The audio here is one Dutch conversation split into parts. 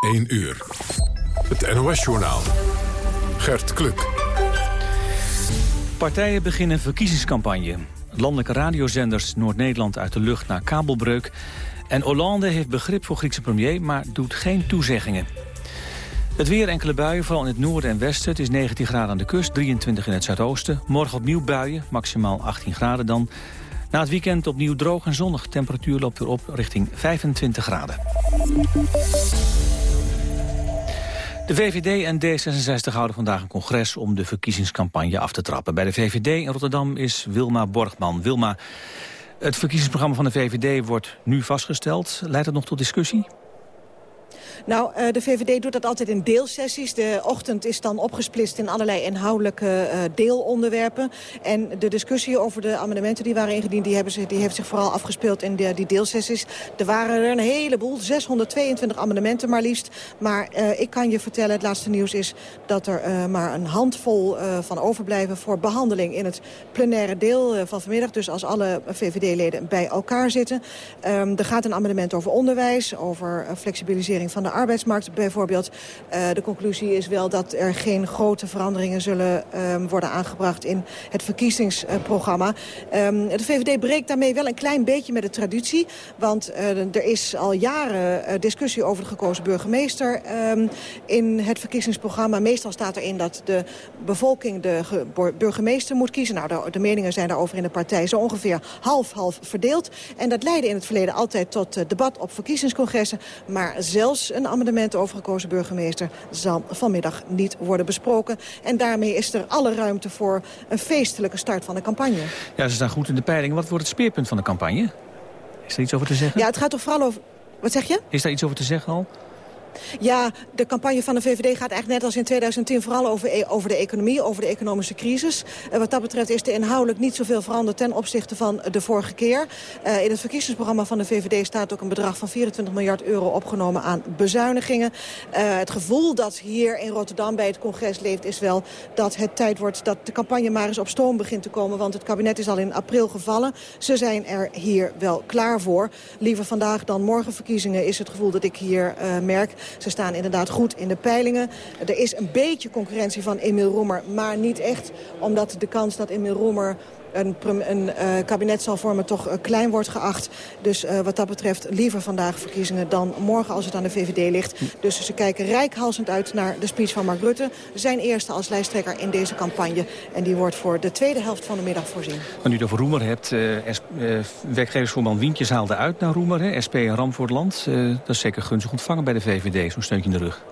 1 uur. Het NOS-journaal. Gert Kluk. Partijen beginnen verkiezingscampagne. Landelijke radiozenders Noord-Nederland uit de lucht naar kabelbreuk. En Hollande heeft begrip voor Griekse premier, maar doet geen toezeggingen. Het weer enkele buien, vooral in het noorden en westen. Het is 19 graden aan de kust, 23 in het zuidoosten. Morgen opnieuw buien, maximaal 18 graden dan. Na het weekend opnieuw droog en zonnig. Temperatuur loopt weer op richting 25 graden. De VVD en D66 houden vandaag een congres om de verkiezingscampagne af te trappen. Bij de VVD in Rotterdam is Wilma Borgman. Wilma, het verkiezingsprogramma van de VVD wordt nu vastgesteld. Leidt het nog tot discussie? Nou, uh, de VVD doet dat altijd in deelsessies. De ochtend is dan opgesplitst in allerlei inhoudelijke uh, deelonderwerpen. En de discussie over de amendementen die waren ingediend... die, hebben ze, die heeft zich vooral afgespeeld in de, die deelsessies. Er waren er een heleboel, 622 amendementen maar liefst. Maar uh, ik kan je vertellen, het laatste nieuws is... dat er maar een handvol van overblijven voor behandeling... in het plenaire deel van vanmiddag. Dus als alle VVD-leden bij elkaar zitten. Um, er gaat een amendement over onderwijs, over flexibilisering van de arbeidsmarkt bijvoorbeeld. Uh, de conclusie is wel dat er geen grote veranderingen zullen um, worden aangebracht in het verkiezingsprogramma. Um, de VVD breekt daarmee wel een klein beetje met de traditie. Want uh, er is al jaren uh, discussie over de gekozen burgemeester um, in het verkiezingsprogramma. Meestal staat erin dat de bevolking de burgemeester moet kiezen. Nou, de, de meningen zijn daarover in de partij zo ongeveer half-half verdeeld. En dat leidde in het verleden altijd tot debat op verkiezingscongressen. Maar zelfs een amendement over gekozen burgemeester zal vanmiddag niet worden besproken. En daarmee is er alle ruimte voor een feestelijke start van de campagne. Ja, ze staan goed in de peiling. Wat wordt het speerpunt van de campagne? Is er iets over te zeggen? Ja, het gaat toch vooral over... Wat zeg je? Is daar iets over te zeggen al? Ja, de campagne van de VVD gaat eigenlijk net als in 2010 vooral over, e- over de economie, over de economische crisis. Uh, wat dat betreft is er inhoudelijk niet zoveel veranderd ten opzichte van de vorige keer. Uh, in het verkiezingsprogramma van de VVD staat ook een bedrag van 24 miljard euro opgenomen aan bezuinigingen. Uh, het gevoel dat hier in Rotterdam bij het congres leeft is wel dat het tijd wordt dat de campagne maar eens op stoom begint te komen. Want het kabinet is al in april gevallen. Ze zijn er hier wel klaar voor. Liever vandaag dan morgen verkiezingen is het gevoel dat ik hier merk. Ze staan inderdaad goed in de peilingen. Er is een beetje concurrentie van Emil Roemer, maar niet echt. Omdat de kans dat Emil Roemer een, uh, kabinet zal vormen toch uh, klein wordt geacht. Dus uh, wat dat betreft liever vandaag verkiezingen dan morgen als het aan de VVD ligt. Dus ze kijken rijkhalsend uit naar de speech van Mark Rutte. Zijn eerste als lijsttrekker in deze campagne. En die wordt voor de tweede helft van de middag voorzien. Maar nu het over Roemer hebt, werkgeversvoorman Wientjes haalde uit naar Roemer. SP en Ramvoortland. dat is zeker gunstig ontvangen bij de VVD, zo'n steuntje in de rug.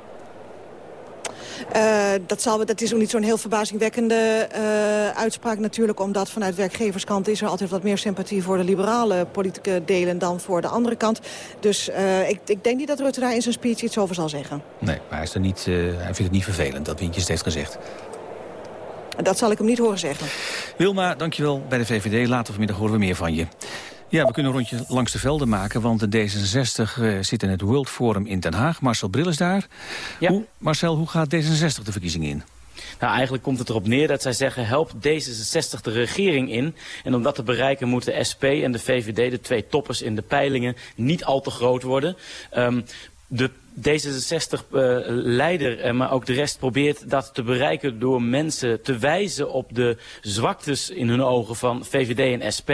Uh, dat, zal, dat is ook niet zo'n heel verbazingwekkende uh, uitspraak natuurlijk. Omdat vanuit werkgeverskant is er altijd wat meer sympathie voor de liberale politieke delen dan voor de andere kant. Dus uh, ik, ik, denk niet dat Rutte daar in zijn speech iets over zal zeggen. Nee, maar hij, is er niet, hij vindt het niet vervelend dat Wintjes het heeft gezegd. Dat zal ik hem niet horen zeggen. Wilma, dankjewel bij de VVD. Later vanmiddag horen we meer van je. Ja, we kunnen een rondje langs de velden maken, want de D66 uh, zit in het World Forum in Den Haag. Marcel Brill is daar. Ja. Hoe, Marcel, hoe gaat D66 de verkiezingen in? Nou, eigenlijk komt het erop neer dat zij zeggen, help D66 de regering in. En om dat te bereiken moeten de SP en de VVD, de twee toppers in de peilingen, niet al te groot worden. Um, de D66-leider, uh, maar ook de rest probeert dat te bereiken door mensen te wijzen op de zwaktes in hun ogen van VVD en SP.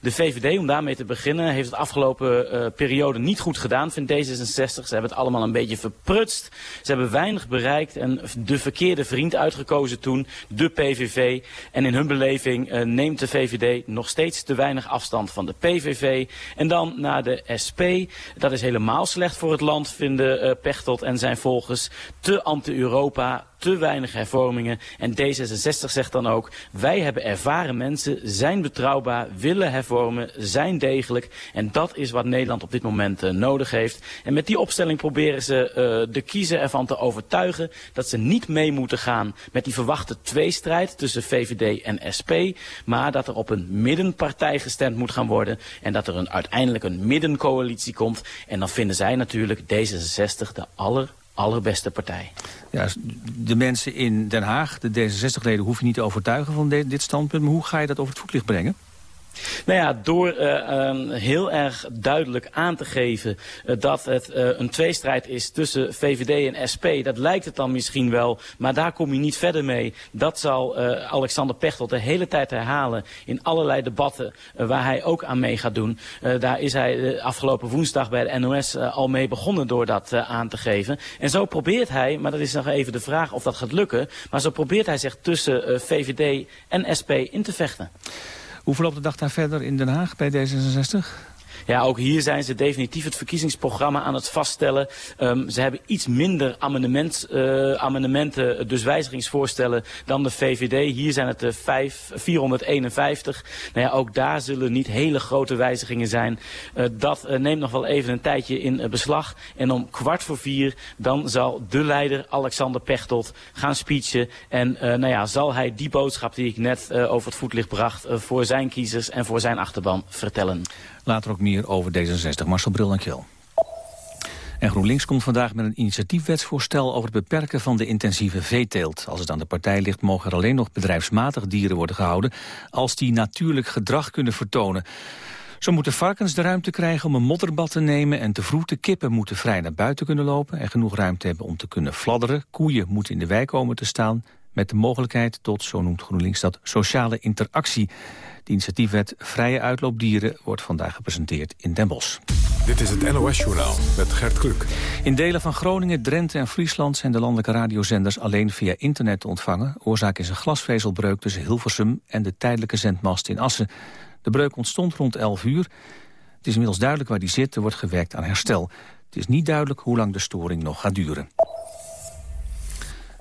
De VVD, om daarmee te beginnen, heeft het afgelopen uh, periode niet goed gedaan, vindt D66. Ze hebben het allemaal een beetje verprutst. Ze hebben weinig bereikt en de verkeerde vriend uitgekozen toen, de PVV. En in hun beleving neemt de VVD nog steeds te weinig afstand van de PVV. En dan naar de SP. Dat is helemaal slecht voor het land, vinden uh, Pechtold en zijn volgers te anti-Europa, te weinig hervormingen. En D66 zegt dan ook, wij hebben ervaren mensen, zijn betrouwbaar, willen hervormen, zijn degelijk. En dat is wat Nederland op dit moment uh, nodig heeft. En met die opstelling proberen ze de kiezer ervan te overtuigen dat ze niet mee moeten gaan met die verwachte tweestrijd tussen VVD en SP. Maar dat er op een middenpartij gestemd moet gaan worden. En dat er een, uiteindelijk een middencoalitie komt. En dan vinden zij natuurlijk D66 de aller allerbeste partij. Ja, de mensen in Den Haag, de D66-leden, hoef je niet te overtuigen van dit standpunt. Maar hoe ga je dat over het voetlicht brengen? Nou ja, door uh, heel erg duidelijk aan te geven uh, dat het uh, een tweestrijd is tussen VVD en SP. Dat lijkt het dan misschien wel, maar daar kom je niet verder mee. Dat zal Alexander Pechtold de hele tijd herhalen in allerlei debatten waar hij ook aan mee gaat doen. daar is hij afgelopen woensdag bij de NOS al mee begonnen door dat aan te geven. En zo probeert hij, maar dat is nog even de vraag of dat gaat lukken, maar zo probeert hij zich tussen VVD en SP in te vechten. Hoe verloopt de dag daar verder in Den Haag bij D66? Ja, ook hier zijn ze definitief het verkiezingsprogramma aan het vaststellen. Um, ze hebben iets minder amendement, uh, amendementen, dus wijzigingsvoorstellen, dan de VVD. Hier zijn het de 5, 451. Nou ja, ook daar zullen niet hele grote wijzigingen zijn. Uh, dat uh, neemt nog wel even een tijdje in beslag. En om kwart voor vier, dan zal de leider Alexander Pechtold gaan speechen. En nou ja, zal hij die boodschap die ik net over het voetlicht bracht, voor zijn kiezers en voor zijn achterban vertellen. Later ook meer over D66. Marcel Bril, dankjewel. En GroenLinks komt vandaag met een initiatiefwetsvoorstel over het beperken van de intensieve veeteelt. Als het aan de partij ligt mogen er alleen nog bedrijfsmatig dieren worden gehouden als die natuurlijk gedrag kunnen vertonen. Zo moeten varkens de ruimte krijgen om een modderbad te nemen en te vroete kippen moeten vrij naar buiten kunnen lopen en genoeg ruimte hebben om te kunnen fladderen. Koeien moeten in de wei komen te staan met de mogelijkheid tot, zo noemt GroenLinks dat, sociale interactie. De initiatiefwet Vrije Uitloopdieren wordt vandaag gepresenteerd in Den Bosch. Dit is het NOS-journaal met Gert Kluk. In delen van Groningen, Drenthe en Friesland zijn de landelijke radiozenders alleen via internet te ontvangen. Oorzaak is een glasvezelbreuk tussen Hilversum en de tijdelijke zendmast in Assen. De breuk ontstond rond 11 uur. Het is inmiddels duidelijk waar die zit, er wordt gewerkt aan herstel. Het is niet duidelijk hoe lang de storing nog gaat duren.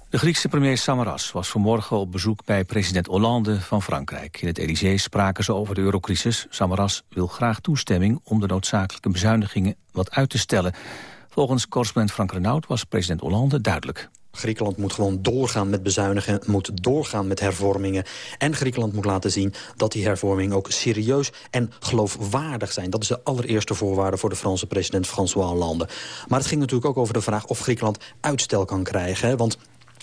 De Griekse premier Samaras was vanmorgen op bezoek bij president Hollande van Frankrijk. In het Elysée spraken ze over de eurocrisis. Samaras wil graag toestemming om de noodzakelijke bezuinigingen wat uit te stellen. Volgens correspondent Frank Renaud was president Hollande duidelijk. Griekenland moet gewoon doorgaan met bezuinigen, moet doorgaan met hervormingen. En Griekenland moet laten zien dat die hervormingen ook serieus en geloofwaardig zijn. Dat is de allereerste voorwaarde voor de Franse president François Hollande. Maar het ging natuurlijk ook over de vraag of Griekenland uitstel kan krijgen. Want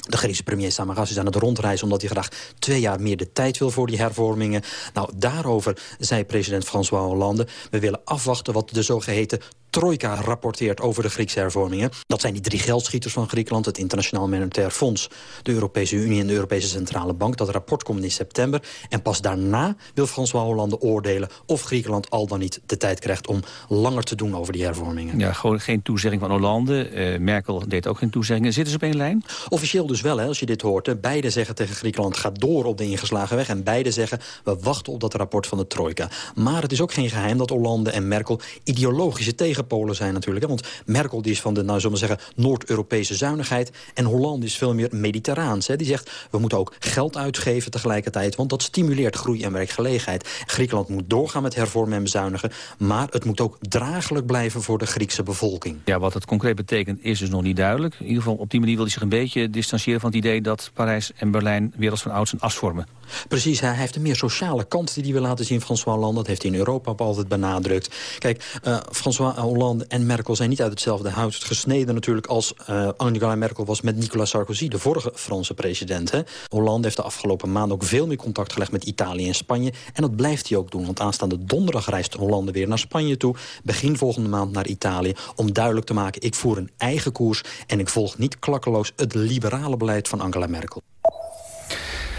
de Griekse premier Samaras is aan het rondreizen... omdat hij graag twee jaar meer de tijd wil voor die hervormingen. Nou, daarover zei president François Hollande... we willen afwachten wat de zogeheten Trojka rapporteert over de Griekse hervormingen. Dat zijn die drie geldschieters van Griekenland, het Internationaal Monetair Fonds, de Europese Unie en de Europese Centrale Bank. Dat rapport komt in september. En pas daarna wil François Hollande oordelen of Griekenland al dan niet de tijd krijgt om langer te doen over die hervormingen. Ja, gewoon geen toezegging van Hollande. Uh, Merkel deed ook geen toezeggingen. Zitten ze op één lijn? Officieel dus wel, hè, als je dit hoort. Beide zeggen tegen Griekenland, ga door op de ingeslagen weg. En beide zeggen, we wachten op dat rapport van de Trojka. Maar het is ook geen geheim dat Hollande en Merkel ideologische tegen Polen zijn natuurlijk. Hè? Want Merkel die is van de, nou zullen we zeggen, Noord-Europese zuinigheid. En Hollande is veel meer mediterraans. Hè? Die zegt, we moeten ook geld uitgeven tegelijkertijd. Want dat stimuleert groei en werkgelegenheid. Griekenland moet doorgaan met hervormen en bezuinigen. Maar het moet ook draaglijk blijven voor de Griekse bevolking. Ja, wat het concreet betekent is dus nog niet duidelijk. In ieder geval op die manier wil hij zich een beetje distancieren van het idee... dat Parijs en Berlijn weer als van ouds een as vormen. Precies, hij heeft een meer sociale kant die hij wil laten zien, François Hollande. Dat heeft hij in Europa altijd benadrukt. Kijk, uh, François Hollande en Merkel zijn niet uit hetzelfde hout gesneden natuurlijk... als uh, Angela Merkel was met Nicolas Sarkozy, de vorige Franse president. Hè. Hollande heeft de afgelopen maanden ook veel meer contact gelegd met Italië en Spanje. En dat blijft hij ook doen, want aanstaande donderdag reist Hollande weer naar Spanje toe. Begin volgende maand naar Italië, om duidelijk te maken... ik voer een eigen koers en ik volg niet klakkeloos het liberale beleid van Angela Merkel.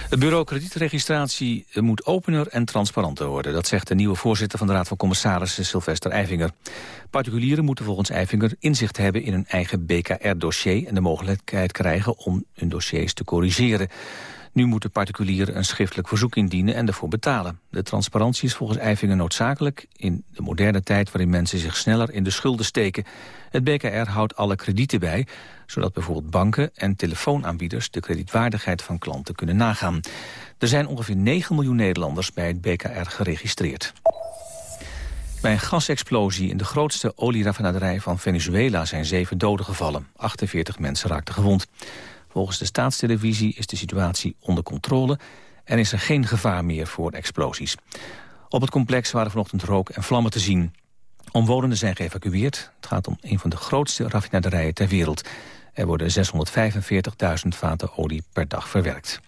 Het bureau kredietregistratie moet opener en transparanter worden. Dat zegt de nieuwe voorzitter van de Raad van Commissarissen, Sylvester Eifinger. Particulieren moeten volgens Eifinger inzicht hebben in hun eigen BKR-dossier... en de mogelijkheid krijgen om hun dossiers te corrigeren. Nu moeten particulieren een schriftelijk verzoek indienen en ervoor betalen. De transparantie is volgens Eifinger noodzakelijk in de moderne tijd waarin mensen zich sneller in de schulden steken. Het BKR houdt alle kredieten bij, zodat bijvoorbeeld banken en telefoonaanbieders de kredietwaardigheid van klanten kunnen nagaan. Er zijn ongeveer 9 miljoen Nederlanders bij het BKR geregistreerd. Bij een gasexplosie in de grootste olieraffinaderij van Venezuela zijn zeven doden gevallen. 48 mensen raakten gewond. Volgens de staatstelevisie is de situatie onder controle... en is er geen gevaar meer voor explosies. Op het complex waren vanochtend rook en vlammen te zien. Omwonenden zijn geëvacueerd. Het gaat om een van de grootste raffinaderijen ter wereld. Er worden 645.000 vaten olie per dag verwerkt.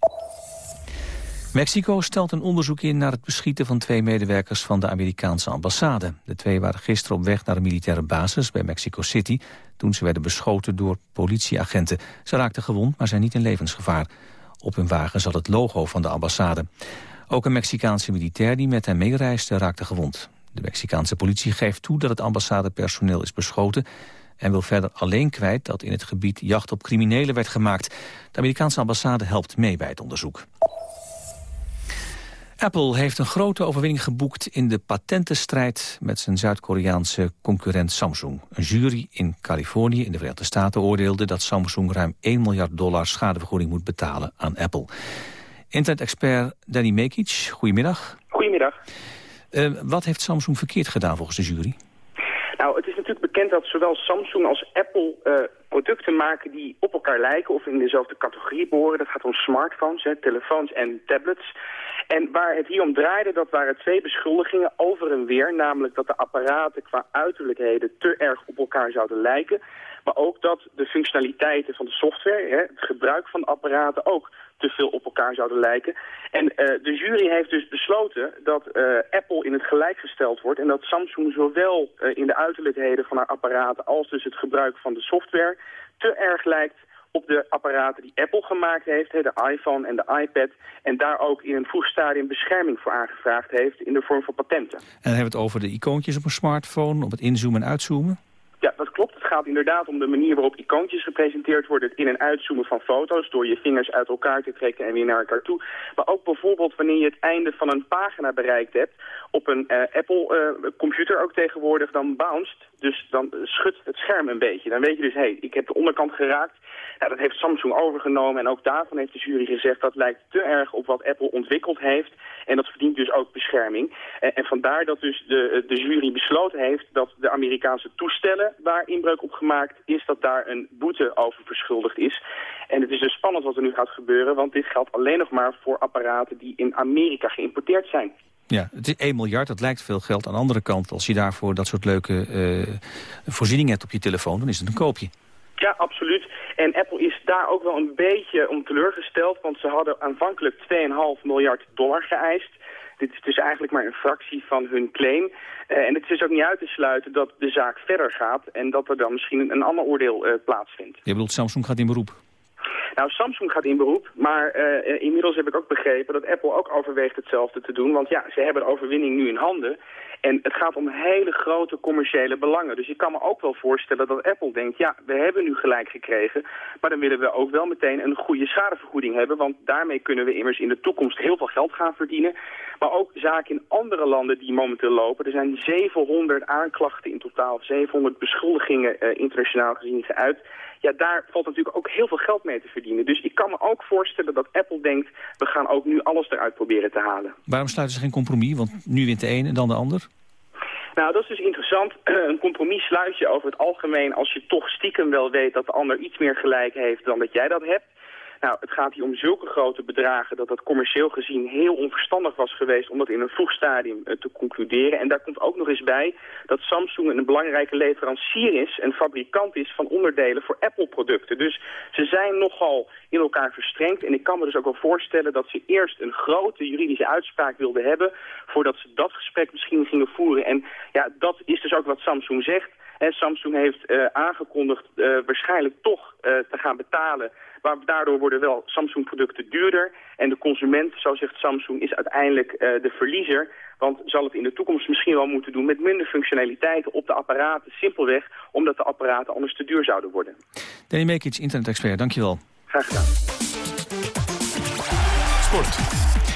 Mexico stelt een onderzoek in naar het beschieten van twee medewerkers van de Amerikaanse ambassade. De twee waren gisteren op weg naar een militaire basis bij Mexico City toen ze werden beschoten door politieagenten. Ze raakten gewond, maar zijn niet in levensgevaar. Op hun wagen zat het logo van de ambassade. Ook een Mexicaanse militair die met hen meereisde raakte gewond. De Mexicaanse politie geeft toe dat het ambassadepersoneel is beschoten en wil verder alleen kwijt dat in het gebied jacht op criminelen werd gemaakt. De Amerikaanse ambassade helpt mee bij het onderzoek. Apple heeft een grote overwinning geboekt in de patentenstrijd met zijn Zuid-Koreaanse concurrent Samsung. Een jury in Californië in de Verenigde Staten oordeelde dat Samsung ruim 1 miljard dollar schadevergoeding moet betalen aan Apple. Internet-expert Danny Mekic, goedemiddag. Goedemiddag. Uh, wat heeft Samsung verkeerd gedaan volgens de jury? Nou, het is natuurlijk bekend dat zowel Samsung als Apple uh, producten maken die op elkaar lijken of in dezelfde categorie behoren. Dat gaat om smartphones, hè, telefoons en tablets. En waar het hier om draaide, dat waren twee beschuldigingen over en weer. Namelijk dat de apparaten qua uiterlijkheden te erg op elkaar zouden lijken. Maar ook dat de functionaliteiten van de software, hè, het gebruik van apparaten ook te veel op elkaar zouden lijken. En uh, de jury heeft dus besloten dat uh, Apple in het gelijk gesteld wordt... en dat Samsung zowel uh, in de uiterlijkheden van haar apparaten... als dus het gebruik van de software te erg lijkt op de apparaten die Apple gemaakt heeft, de iPhone en de iPad... en daar ook in een vroeg stadium bescherming voor aangevraagd heeft in de vorm van patenten. En dan hebben we het over de icoontjes op een smartphone, op het inzoomen en uitzoomen? Ja, dat klopt. Het gaat inderdaad om de manier waarop icoontjes gepresenteerd worden... het in- en uitzoomen van foto's door je vingers uit elkaar te trekken en weer naar elkaar toe. Maar ook bijvoorbeeld wanneer je het einde van een pagina bereikt hebt... op een uh, Apple-computer uh, ook tegenwoordig, dan bounced. Dus dan schudt het scherm een beetje. Dan weet je dus, hé, hey, ik heb de onderkant geraakt. Nou, dat heeft Samsung overgenomen en ook daarvan heeft de jury gezegd... dat lijkt te erg op wat Apple ontwikkeld heeft. En dat verdient dus ook bescherming. En, en vandaar dat dus de, de jury besloten heeft dat de Amerikaanse toestellen... waar inbreuk op gemaakt is, dat daar een boete over verschuldigd is. En het is dus spannend wat er nu gaat gebeuren... want dit geldt alleen nog maar voor apparaten die in Amerika geïmporteerd zijn. Ja, het is 1 miljard, dat lijkt veel geld. Aan de andere kant, als je daarvoor dat soort leuke uh, voorzieningen hebt op je telefoon... dan is het een koopje. Ja, absoluut. En Apple is daar ook wel een beetje om teleurgesteld, want ze hadden aanvankelijk 2,5 miljard dollar geëist. Dit is dus eigenlijk maar een fractie van hun claim. Uh, en het is ook niet uit te sluiten dat de zaak verder gaat en dat er dan misschien een, een ander oordeel uh, plaatsvindt. Je bedoelt Samsung gaat in beroep? Nou, Samsung gaat in beroep, maar uh, inmiddels heb ik ook begrepen dat Apple ook overweegt hetzelfde te doen. Want ja, ze hebben de overwinning nu in handen. En het gaat om hele grote commerciële belangen. Dus ik kan me ook wel voorstellen dat Apple denkt... ja, we hebben nu gelijk gekregen... maar dan willen we ook wel meteen een goede schadevergoeding hebben... want daarmee kunnen we immers in de toekomst heel veel geld gaan verdienen. Maar ook zaken in andere landen die momenteel lopen. Er zijn 700 aanklachten in totaal, 700 beschuldigingen uh, internationaal gezien geuit. Ja, daar valt natuurlijk ook heel veel geld mee te verdienen. Dus ik kan me ook voorstellen dat Apple denkt... we gaan ook nu alles eruit proberen te halen. Waarom sluiten ze geen compromis? Want nu wint de een en dan de ander. Nou, dat is dus interessant. Een compromis sluit je over het algemeen als je toch stiekem wel weet dat de ander iets meer gelijk heeft dan dat jij dat hebt. Nou, het gaat hier om zulke grote bedragen dat dat commercieel gezien heel onverstandig was geweest om dat in een vroeg stadium uh, te concluderen. En daar komt ook nog eens bij dat Samsung een belangrijke leverancier is en fabrikant is van onderdelen voor Apple-producten. Dus ze zijn nogal in elkaar verstrengd en ik kan me dus ook wel voorstellen dat ze eerst een grote juridische uitspraak wilden hebben voordat ze dat gesprek misschien gingen voeren. En ja, dat is dus ook wat Samsung zegt. En Samsung heeft uh, aangekondigd uh, waarschijnlijk toch te gaan betalen. Maar daardoor worden wel Samsung-producten duurder. En de consument, zo zegt Samsung, is uiteindelijk de verliezer. Want zal het in de toekomst misschien wel moeten doen met minder functionaliteiten op de apparaten. Simpelweg omdat de apparaten anders te duur zouden worden. Danny Mekic, internet-expert, dankjewel. Graag gedaan. Sport.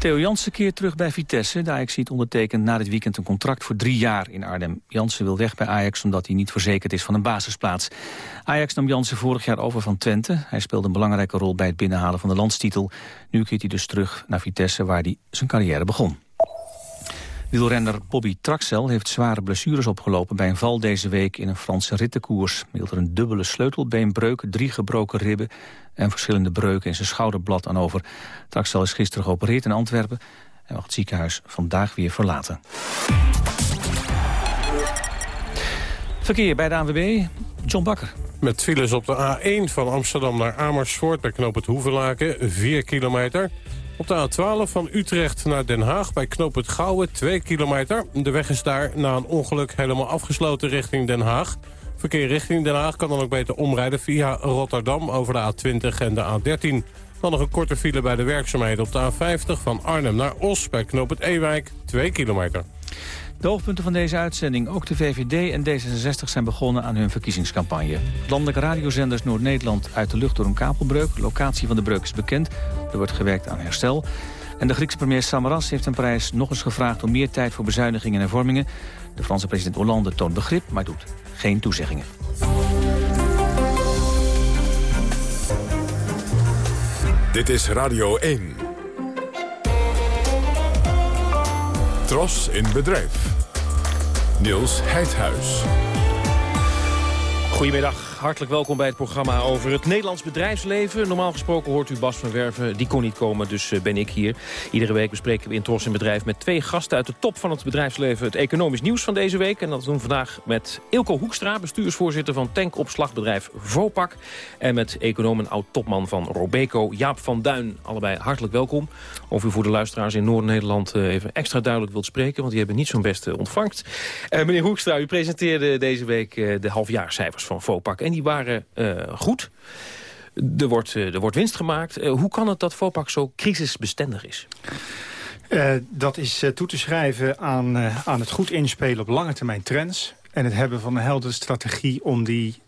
Theo Jansen keert terug bij Vitesse. De Ajax ziet ondertekent na dit weekend een contract voor drie jaar in Arnhem. Jansen wil weg bij Ajax omdat hij niet verzekerd is van een basisplaats. Ajax nam Jansen vorig jaar over van Twente. Hij speelde een belangrijke rol bij het binnenhalen van de landstitel. Nu keert hij dus terug naar Vitesse waar hij zijn carrière begon. Wielrenner Bobby Traxel heeft zware blessures opgelopen bij een val deze week in een Franse rittenkoers. Hij hield er een dubbele sleutelbeenbreuk, drie gebroken ribben en verschillende breuken in zijn schouderblad aan over. Traxel is gisteren geopereerd in Antwerpen en mag het ziekenhuis vandaag weer verlaten. Verkeer bij de ANWB, John Bakker. Met files op de A1 van Amsterdam naar Amersfoort bij knoop het Hoevelaken, 4 kilometer. Op de A12 van Utrecht naar Den Haag bij Knoop het Gouwen 2 kilometer. De weg is daar na een ongeluk helemaal afgesloten richting Den Haag. Verkeer richting Den Haag kan dan ook beter omrijden via Rotterdam over de A20 en de A13. Dan nog een korte file bij de werkzaamheden op de A50 van Arnhem naar Os bij Knoop het Ewijk 2 kilometer. De hoofdpunten van deze uitzending. Ook de VVD en D66 zijn begonnen aan hun verkiezingscampagne. Landelijke radiozenders Noord-Nederland uit de lucht door een kabelbreuk. Locatie van de breuk is bekend. Er wordt gewerkt aan herstel. En de Griekse premier Samaras heeft een prijs nog eens gevraagd... om meer tijd voor bezuinigingen en hervormingen. De Franse president Hollande toont begrip, maar doet geen toezeggingen. Dit is Radio 1. Tros in bedrijf. Niels Heidhuis. Goedemiddag, hartelijk welkom bij het programma over het Nederlands bedrijfsleven. Normaal gesproken hoort u Bas van Werven, die kon niet komen, dus eh, ben ik hier. Iedere week bespreken we in Tros in Bedrijf met twee gasten uit de top van het bedrijfsleven... het economisch nieuws van deze week. En dat doen we vandaag met Ilko Hoekstra, bestuursvoorzitter van tankopslagbedrijf Vopak. En met econoom en oud-topman van Robeco, Jaap van Duin. Allebei hartelijk welkom. Of u voor de luisteraars in Noord-Nederland eh, even extra duidelijk wilt spreken... want die hebben niet zo'n beste ontvangst. Uh, meneer Hoekstra, u presenteerde deze week de halfjaarcijfers van Vopak. En die waren goed. Er wordt, er wordt winst gemaakt. hoe kan het dat Vopak zo crisisbestendig is? Uh, dat is uh, toe te schrijven aan, uh, aan het goed inspelen op lange termijn trends... en het hebben van een heldere strategie om die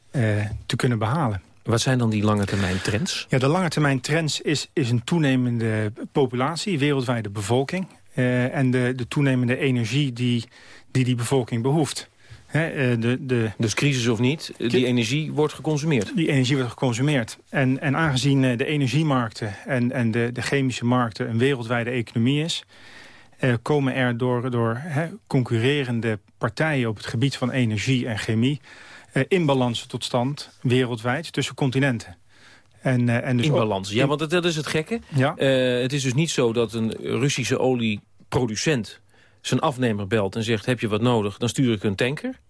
te kunnen behalen. Wat zijn dan die lange termijn trends? Ja, de lange termijn trends is, is een toenemende populatie, wereldwijde bevolking... en de, de toenemende energie die, die die bevolking behoeft. He, de, de, dus crisis of niet, die energie wordt geconsumeerd? Die energie wordt geconsumeerd. En, en aangezien de energiemarkten en, en de, de chemische markten een wereldwijde economie is... Eh, komen er door, door he, concurrerende partijen op het gebied van energie en chemie... Uh, inbalansen tot stand wereldwijd tussen continenten. En, uh, en dus Inbalans, ja, want dat, dat, is het gekke. Ja? het is dus niet zo dat een Russische olieproducent zijn afnemer belt en zegt... heb je wat nodig, dan stuur ik een tanker.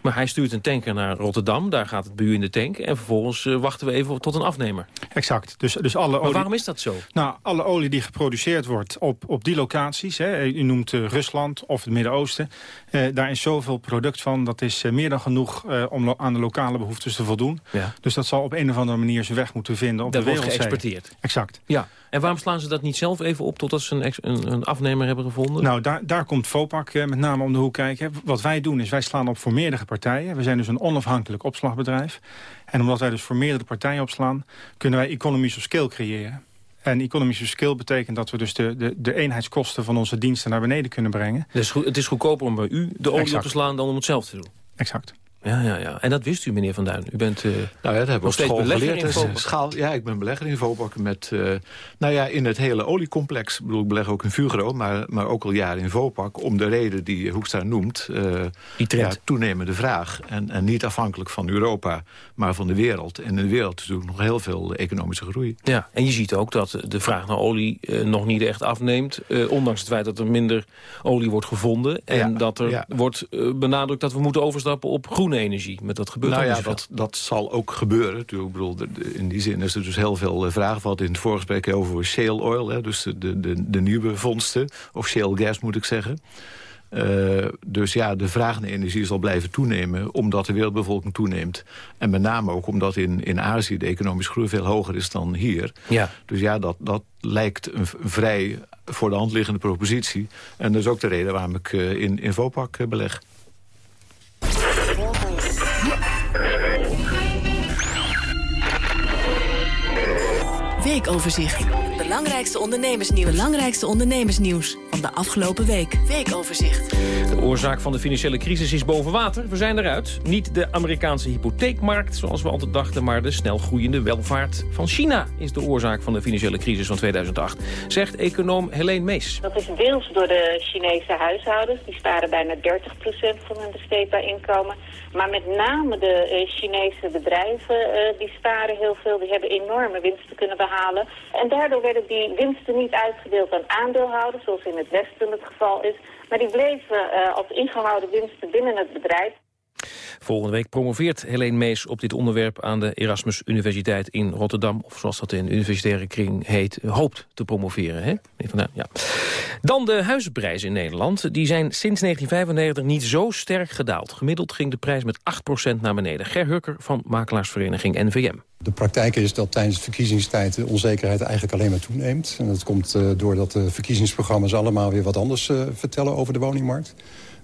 Maar hij stuurt een tanker naar Rotterdam, daar gaat het bij u in de tank... en vervolgens uh, wachten we even tot een afnemer. Exact. Dus, dus alle olie... Maar waarom is dat zo? Nou, alle olie die geproduceerd wordt op, op die locaties... Hè, u noemt uh, Rusland of het Midden-Oosten... Uh, daar is zoveel product van, dat is meer dan genoeg... om aan de lokale behoeftes te voldoen. Ja. Dus dat zal op een of andere manier zijn weg moeten vinden op dat de wereldzee. wordt geëxporteerd. Exact. Ja. En waarom slaan ze dat niet zelf even op totdat ze een, een, een afnemer hebben gevonden? Nou, daar, daar komt Vopak met name om de hoek kijken. Wat wij doen is, wij slaan op voor meerdere partijen. We zijn dus een onafhankelijk opslagbedrijf. En omdat wij dus voor meerdere partijen opslaan... kunnen wij economies of scale creëren. En economische skill betekent dat we dus de, de, de eenheidskosten van onze diensten naar beneden kunnen brengen. Dus het is goedkoper om bij u de olie op te slaan dan om het zelf te doen? Exact. Ja, ja, ja. En dat wist u, meneer Van Duin. U bent uh, nou ja, dat hebben we steeds belegger in Vopak. Schaal, ja, ik ben belegger in Vopak. Met, uh, nou ja, in het hele oliecomplex. Ik bedoel, ik beleg ook in Fugro, maar, maar ook al jaren in Vopak. Om de reden die Hoekstra noemt. Uh, die trend. Ja, toenemende vraag. En, en niet afhankelijk van Europa, maar van de wereld. En in de wereld is natuurlijk nog heel veel economische groei. Ja, en je ziet ook dat de vraag naar olie nog niet echt afneemt. ondanks het feit dat er minder olie wordt gevonden. En ja, dat er ja. wordt benadrukt dat we moeten overstappen op groen energie. Met dat gebeurt nou ja, dat, dat zal ook gebeuren. Natuurlijk, bedoel, in die zin is er dus heel veel vragen. We hadden in het voorgesprek over shale oil, hè, dus de, de, de nieuwe vondsten. Of shale gas moet ik zeggen. Uh, dus ja, de vraag naar energie zal blijven toenemen... omdat de wereldbevolking toeneemt. En met name ook omdat in, in Azië de economische groei veel hoger is dan hier. Ja. Dus ja, dat, dat lijkt een, vrij voor de hand liggende propositie. En dat is ook de reden waarom ik uh, in, in Vopak uh, beleg. Weekoverzicht. Belangrijkste ondernemersnieuws. Belangrijkste ondernemersnieuws van de afgelopen week. Weekoverzicht. De oorzaak van de financiële crisis is boven water. We zijn eruit. Niet de Amerikaanse hypotheekmarkt, zoals we altijd dachten... maar de snel groeiende welvaart van China is de oorzaak van de financiële crisis van 2008. Zegt econoom Helene Mees. Dat is deels door de Chinese huishoudens. Die sparen bijna 30% van hun besteedbaar inkomen. Maar met name de Chinese bedrijven, uh, die sparen heel veel. Die hebben enorme winsten kunnen behalen. En daardoor werden die winsten niet uitgedeeld aan aandeelhouders, zoals in het Westen het geval is. Maar die bleven uh, als ingehouden winsten binnen het bedrijf. Volgende week promoveert Helene Mees op dit onderwerp aan de Erasmus Universiteit in Rotterdam. Of zoals dat in universitaire kring heet, hoopt te promoveren. Hè? Ja. Dan de huizenprijzen in Nederland. Die zijn sinds 1995 niet zo sterk gedaald. Gemiddeld ging de prijs met 8% naar beneden. Ger Hukker van makelaarsvereniging NVM. De praktijk is dat tijdens de verkiezingstijd de onzekerheid eigenlijk alleen maar toeneemt. En dat komt uh, doordat de verkiezingsprogramma's allemaal weer wat anders uh, vertellen over de woningmarkt.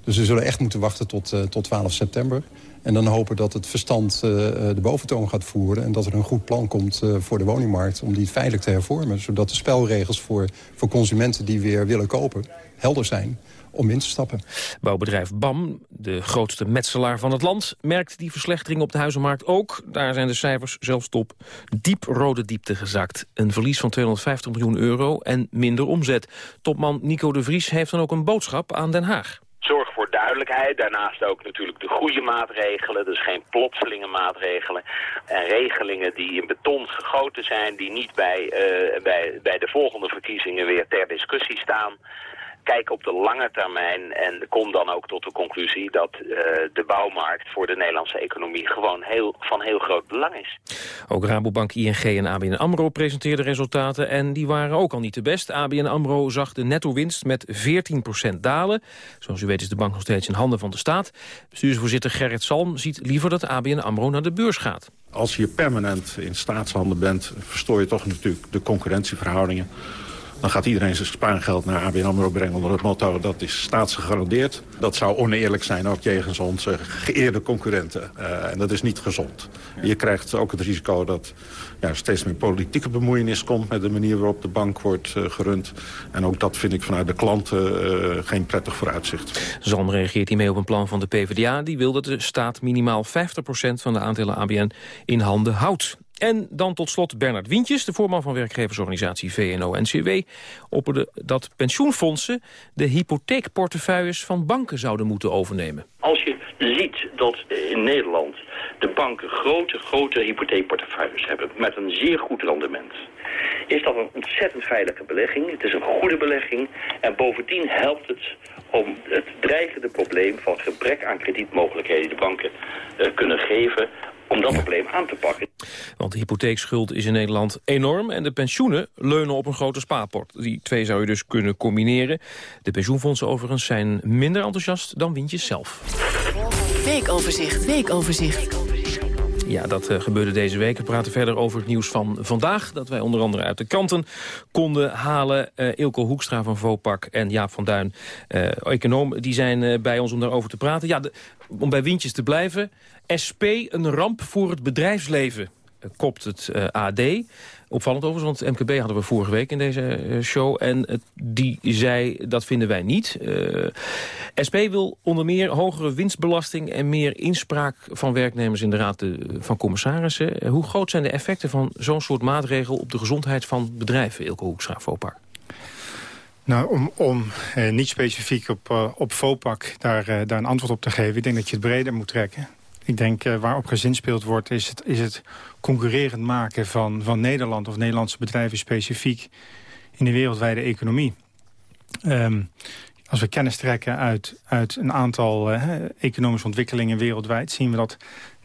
Dus we zullen echt moeten wachten tot, uh, tot 12 september. En dan hopen dat het verstand de boventoon gaat voeren... en dat er een goed plan komt voor de woningmarkt om die veilig te hervormen. Zodat de spelregels voor, voor consumenten die weer willen kopen helder zijn om in te stappen. Bouwbedrijf BAM, de grootste metselaar van het land... merkt die verslechtering op de huizenmarkt ook. Daar zijn de cijfers zelfs tot diep rode diepte gezakt. Een verlies van 250 miljoen euro en minder omzet. Topman Nico de Vries heeft dan ook een boodschap aan Den Haag duidelijkheid. Daarnaast ook natuurlijk de goede maatregelen, dus geen plotselinge maatregelen. En regelingen die in beton gegoten zijn, die niet bij, uh, bij, bij de volgende verkiezingen weer ter discussie staan kijk op de lange termijn en kom dan ook tot de conclusie dat uh, de bouwmarkt voor de Nederlandse economie gewoon heel, van heel groot belang is. Ook Rabobank, ING en ABN AMRO presenteerden resultaten en die waren ook al niet de best. ABN AMRO zag de netto-winst met 14% dalen. Zoals u weet is de bank nog steeds in handen van de staat. Bestuursvoorzitter Gerrit Salm ziet liever dat ABN AMRO naar de beurs gaat. Als je permanent in staatshanden bent, verstoor je toch natuurlijk de concurrentieverhoudingen. Dan gaat iedereen zijn spaargeld naar ABN AMRO brengen onder het motto dat is staatsgegarandeerd. Dat zou oneerlijk zijn ook jegens onze geëerde concurrenten. Uh, en dat is niet gezond. Je krijgt ook het risico dat ja, steeds meer politieke bemoeienis komt... met de manier waarop de bank wordt uh, gerund. En ook dat vind ik vanuit de klanten uh, geen prettig vooruitzicht. Zalm reageert hiermee op een plan van de PvdA. Die wil dat de staat minimaal 50% van de aandelen ABN in handen houdt. En dan tot slot Bernard Wientjes, de voorman van werkgeversorganisatie VNO-NCW... opperde dat pensioenfondsen de hypotheekportefeuilles van banken zouden moeten overnemen. Als je ziet dat in Nederland de banken grote, grote hypotheekportefeuilles hebben... met een zeer goed rendement is dat een ontzettend veilige belegging. Het is een goede belegging. En bovendien helpt het om het dreigende probleem van gebrek aan kredietmogelijkheden... die de banken uh, kunnen geven om dat probleem aan te pakken. Want de hypotheekschuld is in Nederland enorm... en de pensioenen leunen op een grote spaarport. Die twee zou je dus kunnen combineren. De pensioenfondsen overigens zijn minder enthousiast dan Windjes zelf. Weekoverzicht, weekoverzicht. Ja, dat uh, gebeurde deze week. We praten verder over het nieuws van vandaag. Dat wij onder andere uit de kranten konden halen. Uh, Ilko Hoekstra van Vopak en Jaap van Duin, uh, econoom, die zijn bij ons om daarover te praten. Ja, om bij Windjes te blijven. SP een ramp voor het bedrijfsleven, kopt het AD. Opvallend overigens, want MKB hadden we vorige week in deze eh, show. En die zei, dat vinden wij niet. Eh, SP wil onder meer hogere winstbelasting... en meer inspraak van werknemers in de Raad van Commissarissen. Hoe groot zijn de effecten van zo'n soort maatregel... op de gezondheid van bedrijven, Ilke Hoekstra, Vopak? Nou, om, om eh, niet specifiek op, uh, op FOPAC daar, daar een antwoord op te geven... ik denk dat je het breder moet trekken. Ik denk uh, waarop gezinspeeld wordt is het, is het concurrerend maken van, van Nederland... of Nederlandse bedrijven specifiek in de wereldwijde economie. Um, als we kennis trekken uit, uit een aantal uh, economische ontwikkelingen wereldwijd... zien we dat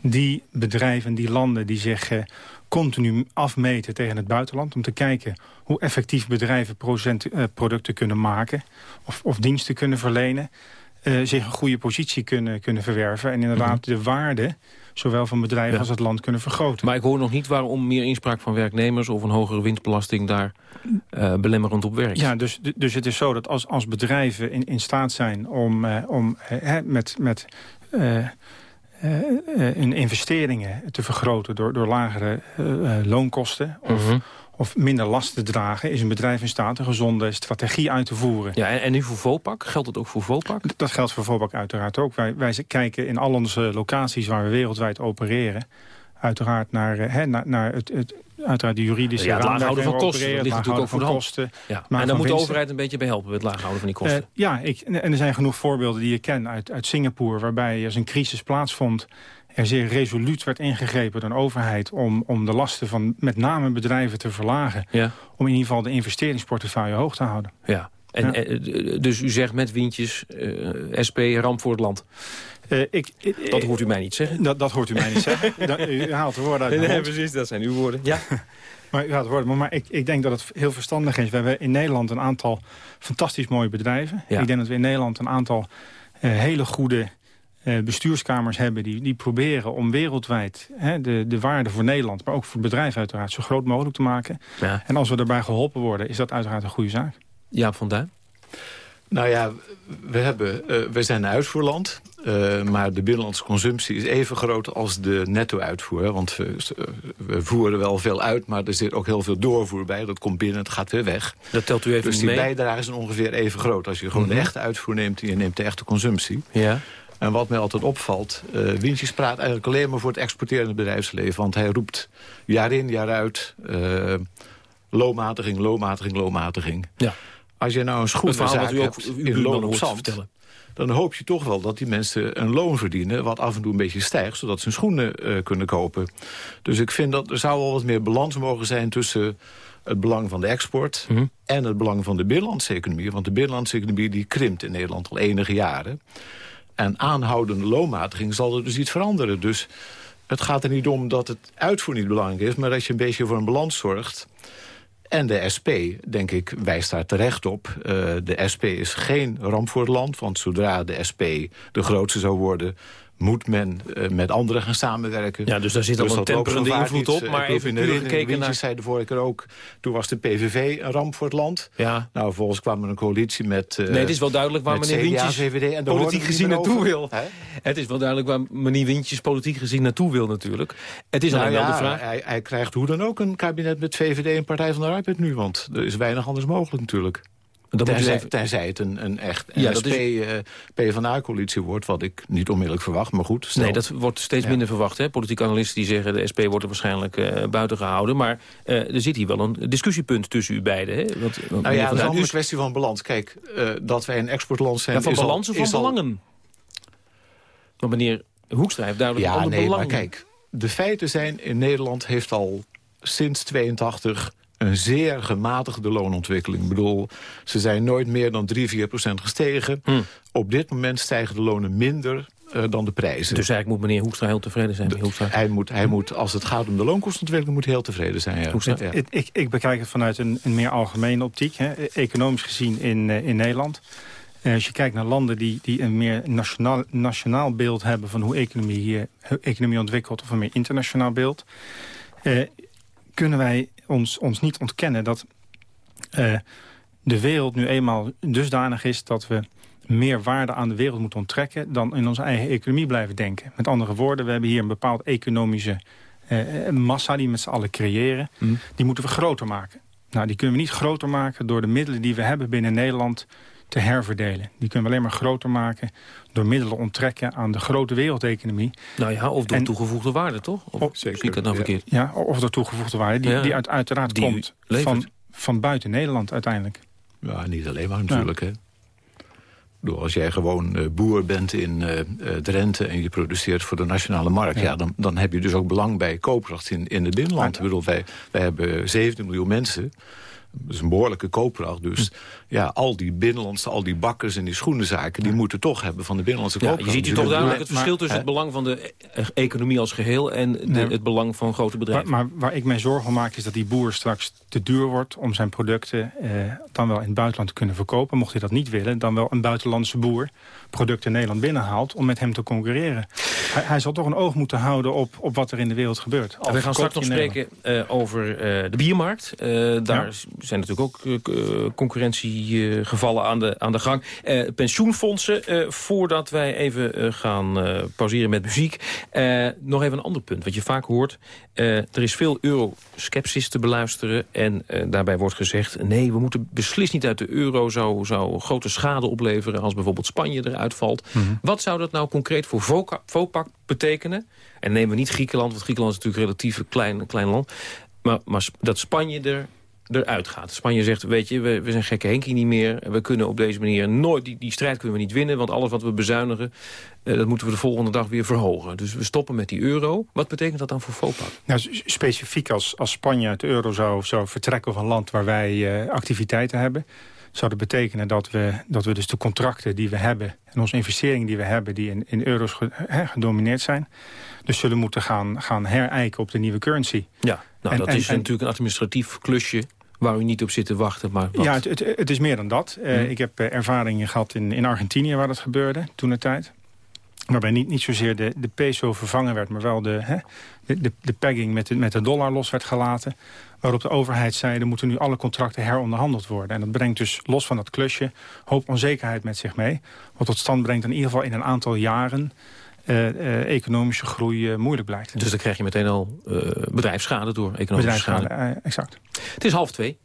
die bedrijven, die landen die zich uh, continu afmeten tegen het buitenland... om te kijken hoe effectief bedrijven producten kunnen maken... Of, of diensten kunnen verlenen uh, zich een goede positie kunnen, kunnen verwerven. En inderdaad mhm. de waarde zowel van bedrijven als het land kunnen vergroten. Maar ik hoor nog niet waarom meer inspraak van werknemers... of een hogere winstbelasting daar uh, belemmerend op werkt. Ja, dus, dus het is zo dat als, als bedrijven in, in staat zijn om, uh, om met... met hun investeringen te vergroten door, door lagere loonkosten... of, mhm of minder last te dragen... is een bedrijf in staat een gezonde strategie uit te voeren. Ja, en, nu voor Vopak? Geldt dat ook voor Vopak? Dat geldt voor Vopak uiteraard ook. Wij, wij kijken in al onze locaties waar we wereldwijd opereren... uiteraard naar, hè, naar, naar het, het uiteraard de juridische ja, het laag houden van kosten. Dat ligt natuurlijk ook voor de kosten. Ja. Maar en daar moet de overheid een beetje bij helpen, met het laag houden van die kosten. Uh, ja, ik, en er zijn genoeg voorbeelden die je kent uit, uit Singapore... waarbij als een crisis plaatsvond er zeer resoluut werd ingegrepen door de overheid... om, om de lasten van met name bedrijven te verlagen. Ja. Om in ieder geval de investeringsportefeuille hoog te houden. Ja. En, eh, Dus u zegt met Wientjes, uh, SP, ramp voor het land? Uh, ik, dat hoort u mij niet zeggen. Dat, dat hoort u mij niet zeggen. u haalt de woorden uit nee, nee, precies, dat zijn uw woorden. Ja. maar u haalt de woorden. Maar, maar ik, ik, denk dat het heel verstandig is. We hebben in Nederland een aantal fantastisch mooie bedrijven. Ik denk dat we in Nederland een aantal hele goede bestuurskamers hebben... Die, die proberen om wereldwijd hè, de, de waarde voor Nederland... maar ook voor het bedrijf uiteraard zo groot mogelijk te maken. Ja. En als we daarbij geholpen worden, is dat uiteraard een goede zaak. Jaap van Duin? Nou ja, we, hebben, uh, we zijn een uitvoerland. Uh, maar de binnenlandse consumptie is even groot als de netto-uitvoer. Want we, we, voeren wel veel uit, maar er zit ook heel veel doorvoer bij. Dat komt binnen, het gaat weer weg. Dat telt u even dus die mee? bijdrage is ongeveer even groot. Als je gewoon mm -hmm. de echte uitvoer neemt en je neemt de echte consumptie. Ja. En wat mij altijd opvalt, uh, Wientjes praat eigenlijk alleen maar voor het exporterende bedrijfsleven. Want hij roept jaar in, jaar uit, uh, loonmatiging, loonmatiging, loonmatiging. Ja. Als je nou een schoenenzaak hebt in loon op zand... dan hoop je toch wel dat die mensen een loon verdienen... wat af en toe een beetje stijgt, zodat ze hun schoenen uh, kunnen kopen. Dus ik vind dat er zou wel wat meer balans mogen zijn... tussen het belang van de export Mhm. mm -hmm. en het belang van de binnenlandse economie. Want de binnenlandse economie die krimpt in Nederland al enige jaren. En aanhoudende loonmatiging zal er dus iets veranderen. Dus het gaat er niet om dat het uitvoer niet belangrijk is... maar dat je een beetje voor een balans zorgt... En de SP, denk ik, wijst daar terecht op. Uh, de SP is geen ramp voor het land, want zodra de SP de grootste zou worden moet men uh, met anderen gaan samenwerken. Ja, dus daar zit al een temperende invloed op. Maar even in de gekeken naar... zei de vorige keer ook... toen was de PVV een ramp voor het land. Ja. Nou, vervolgens kwam er een coalitie met... Uh, nee, het is wel duidelijk waar meneer Wintjes VVD, en politiek gezien naartoe wil. He? Het is wel duidelijk waar meneer Wintjes politiek gezien naartoe wil natuurlijk. Het is nou alleen ja, wel de vraag... Hij, hij krijgt hoe dan ook een kabinet met VVD en Partij van de Arbeid nu. Want er is weinig anders mogelijk natuurlijk. Dat tenzij, even... het een, een echt ja, SP, is... uh, PvdA-coalitie wordt... wat ik niet onmiddellijk verwacht, maar goed. Stel. Nee, dat wordt steeds minder verwacht. Hè? Politieke analisten die zeggen... de SP wordt er waarschijnlijk uh, buiten gehouden. Maar uh, er zit hier wel een discussiepunt tussen u beiden. Hè? Want, want nou ja, het is allemaal een kwestie van balans. Kijk, dat wij een exportland zijn... Ja, van balans al, of van belangen? Want meneer Hoekstra heeft duidelijk ja, een ander nee, belang. maar kijk, de feiten zijn... in Nederland heeft al sinds 82 een zeer gematigde loonontwikkeling. Ik bedoel, ze zijn nooit meer dan 3, 4 procent gestegen. Hm. Op dit moment stijgen de lonen minder uh, dan de prijzen. Dus eigenlijk moet meneer Hoekstra heel tevreden zijn. De, hij moet, hij moet, als het gaat om de loonkostontwikkeling, moet hij heel tevreden zijn. Ja. Hoekstra? Ja. Ik, ik bekijk het vanuit een, een meer algemene optiek. Hè, economisch gezien in, uh, in Nederland. Uh, als je kijkt naar landen die, die een meer nationaal, nationaal beeld hebben... van hoe economie, uh, economie ontwikkelt of een meer internationaal beeld... Uh, kunnen wij ons, ons niet ontkennen dat uh, de wereld nu eenmaal dusdanig is... dat we meer waarde aan de wereld moeten onttrekken... dan in onze eigen economie blijven denken. Met andere woorden, we hebben hier een bepaald economische uh, massa... die we met z'n allen creëren. Mm. Die moeten we groter maken. Nou, die kunnen we niet groter maken door de middelen die we hebben binnen Nederland te herverdelen. Die kunnen we alleen maar groter maken door middelen onttrekken aan de grote wereldeconomie. Nou ja, of door en, toegevoegde waarde, toch? Of Oh, zie ik het nou verkeerd? Ja, of door toegevoegde waarde, die, Ja. die uit, uiteraard Die komt van, van buiten Nederland uiteindelijk. Ja, niet alleen maar natuurlijk. Hè. Als jij gewoon eh, boer bent in eh, eh, Drenthe en je produceert voor de nationale markt... Ja. Ja. dan, dan heb je dus ook belang bij koopkracht in, in het binnenland. Ik bedoel, wij, wij hebben 17 miljoen mensen... Dat is een behoorlijke koopkracht. Dus Hm. ja, al die binnenlandse, al die bakkers en die schoenenzaken... die moeten toch hebben van de binnenlandse Ja, koopkracht. je ziet hier Dus toch duidelijk het verschil tussen het belang van de e- economie als geheel... en de- Nee. het belang van grote Maar, bedrijven. maar waar ik mij zorgen om maak is dat die boer straks te duur wordt... om zijn producten eh, dan wel in het buitenland te kunnen verkopen. Mocht hij dat niet willen, dan wel een buitenlandse boer... producten in Nederland binnenhaalt om met hem te concurreren. Hij, hij zal toch een oog moeten houden op, op wat er in de wereld gebeurt. We gaan straks nog spreken eh, over eh, de biermarkt. Eh, daar Ja. Zijn natuurlijk ook eh, eh, concurrentiegevallen aan de, aan de gang. Eh, pensioenfondsen, voordat wij even gaan pauzeren met muziek. Nog even een ander punt, wat je vaak hoort. Er is veel euroskepsis te beluisteren. En daarbij wordt gezegd... nee, we moeten beslist niet uit de euro. Zou, zou grote schade opleveren als bijvoorbeeld Spanje eruit valt. Mhm. Wat zou dat nou concreet voor Vopak betekenen? En nemen we niet Griekenland, want Griekenland is natuurlijk relatief een klein, klein land. Maar, maar dat Spanje er, eruit gaat. Spanje zegt, weet je, we, we zijn gekke Henkie niet meer. We kunnen op deze manier nooit, die, die strijd kunnen we niet winnen. Want alles wat we bezuinigen, eh, dat moeten we de volgende dag weer verhogen. Dus we stoppen met die euro. Wat betekent dat dan voor Vopak? Nou, specifiek als, als Spanje uit de euro zou, zou vertrekken een land waar wij eh, activiteiten hebben... zou dat betekenen dat we, dat we dus de contracten die we hebben... en onze investeringen die we hebben, die in, in euro's gedomineerd zijn... dus zullen moeten gaan, gaan herijken op de nieuwe currency. Ja, nou, dat is natuurlijk een administratief klusje waar u niet op zit te wachten. Maar Ja, het, het, het, is meer dan dat. Uh, Ik heb uh, ervaringen gehad in, in Argentinië waar dat gebeurde toen de tijd. Waarbij niet, niet zozeer de, de peso vervangen werd, maar wel de, hè, de, de, de pegging met de, met de dollar los werd gelaten. Waarop de overheid zei, er moeten nu alle contracten heronderhandeld worden. En dat brengt dus los van dat klusje hoop onzekerheid met zich mee. Wat tot stand brengt in ieder geval in een aantal jaren... Uh, uh, economische groei uh, moeilijk blijkt. Dus dan krijg je meteen al bedrijfsschade door economische schade. exact. Het is half twee.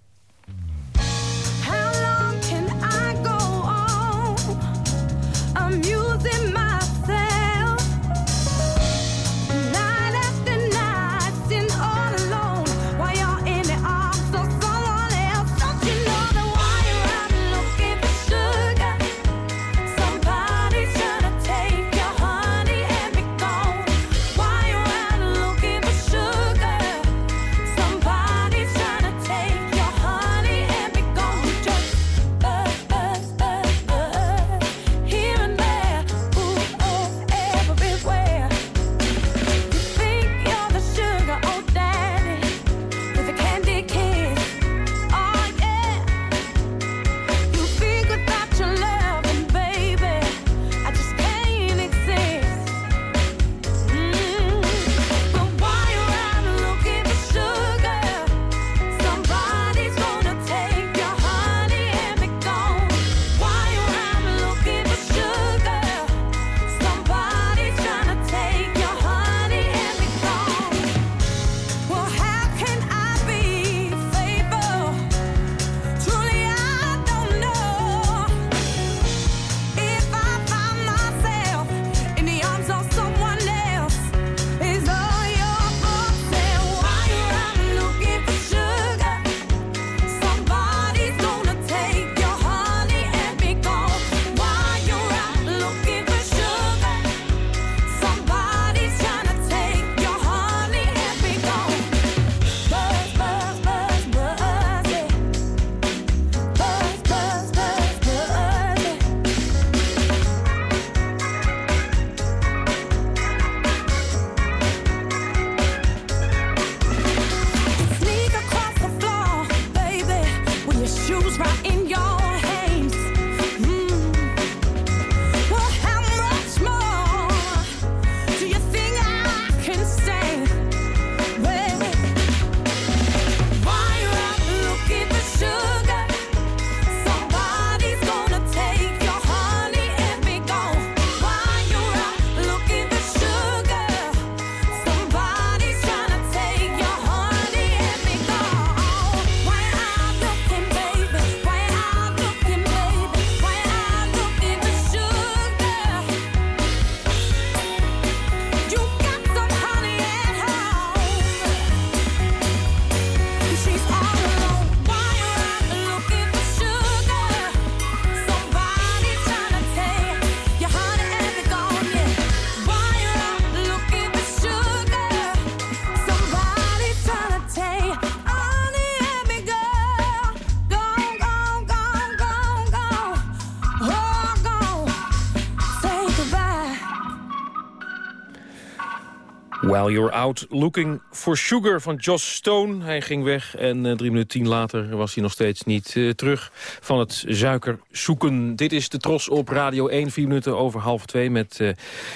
While You're Out Looking for Sugar van Josh Stone. Hij ging weg en uh, drie minuten tien later was hij nog steeds niet uh, terug van het suiker zoeken. Dit is de Tros op Radio 1, vier minuten over half twee met uh,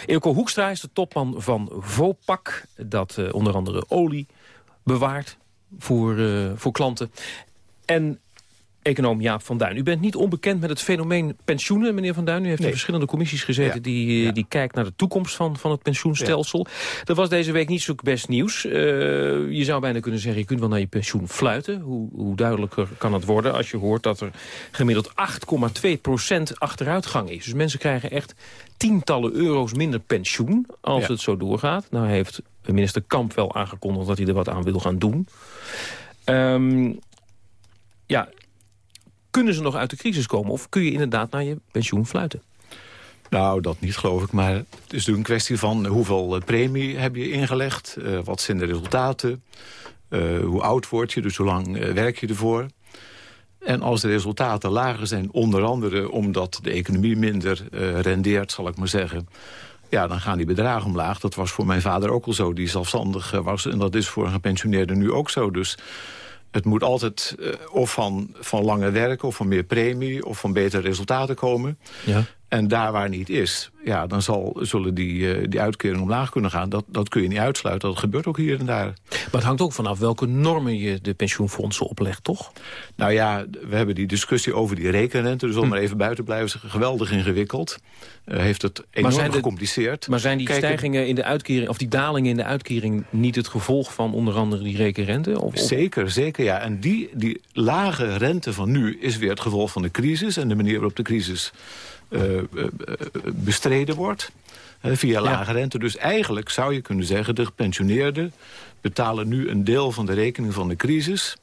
Ilko Hoekstra, is de topman van Vopak. Dat onder andere olie bewaart voor, voor klanten. En econoom Jaap van Duin. U bent niet onbekend met het fenomeen pensioenen, meneer Van Duin. U heeft nee. in verschillende commissies gezeten ja. die, ja. die kijkt naar de toekomst van, van het pensioenstelsel. Ja. Dat was deze week niet zo best nieuws. Uh, je zou bijna kunnen zeggen, je kunt wel naar je pensioen fluiten. Hoe, hoe duidelijker kan het worden als je hoort dat er gemiddeld 8,2% achteruitgang is. Dus mensen krijgen echt tientallen euro's minder pensioen als het zo doorgaat. Nou heeft minister Kamp wel aangekondigd dat hij er wat aan wil gaan doen. Um, ja, kunnen ze nog uit de crisis komen? Of kun je inderdaad naar je pensioen fluiten? Nou, dat niet, geloof ik. Maar het is natuurlijk een kwestie van hoeveel uh, premie heb je ingelegd? Uh, wat zijn de resultaten? Hoe oud word je? Dus hoe lang werk je ervoor? En als de resultaten lager zijn, onder andere omdat de economie minder rendeert, zal ik maar zeggen... ja, dan gaan die bedragen omlaag. Dat was voor mijn vader ook al zo, die zelfstandig was. En dat is voor een gepensioneerde nu ook zo. Dus het moet altijd uh, of van, van langer werken, of van meer premie... of van betere resultaten komen. Ja. En daar waar niet is, ja, dan zal, zullen die, uh, die uitkeringen omlaag kunnen gaan. Dat, dat kun je niet uitsluiten. Dat gebeurt ook hier en daar. Maar het hangt ook vanaf welke normen je de pensioenfondsen oplegt, toch? Nou ja, we hebben die discussie over die rekenrente. Dus om hm. er even buiten blijven, geweldig ingewikkeld. Uh, heeft het enorm maar gecompliceerd. Maar zijn die Kijk, stijgingen in de uitkering, of die dalingen in de uitkering... niet het gevolg van onder andere die rekenrente? Of? Zeker, zeker ja. En die, die lage rente van nu is weer het gevolg van de crisis... en de manier waarop de crisis bestreden wordt. Via lage ja. rente. Dus eigenlijk zou je kunnen zeggen... de gepensioneerden betalen nu een deel van de rekening van de crisis...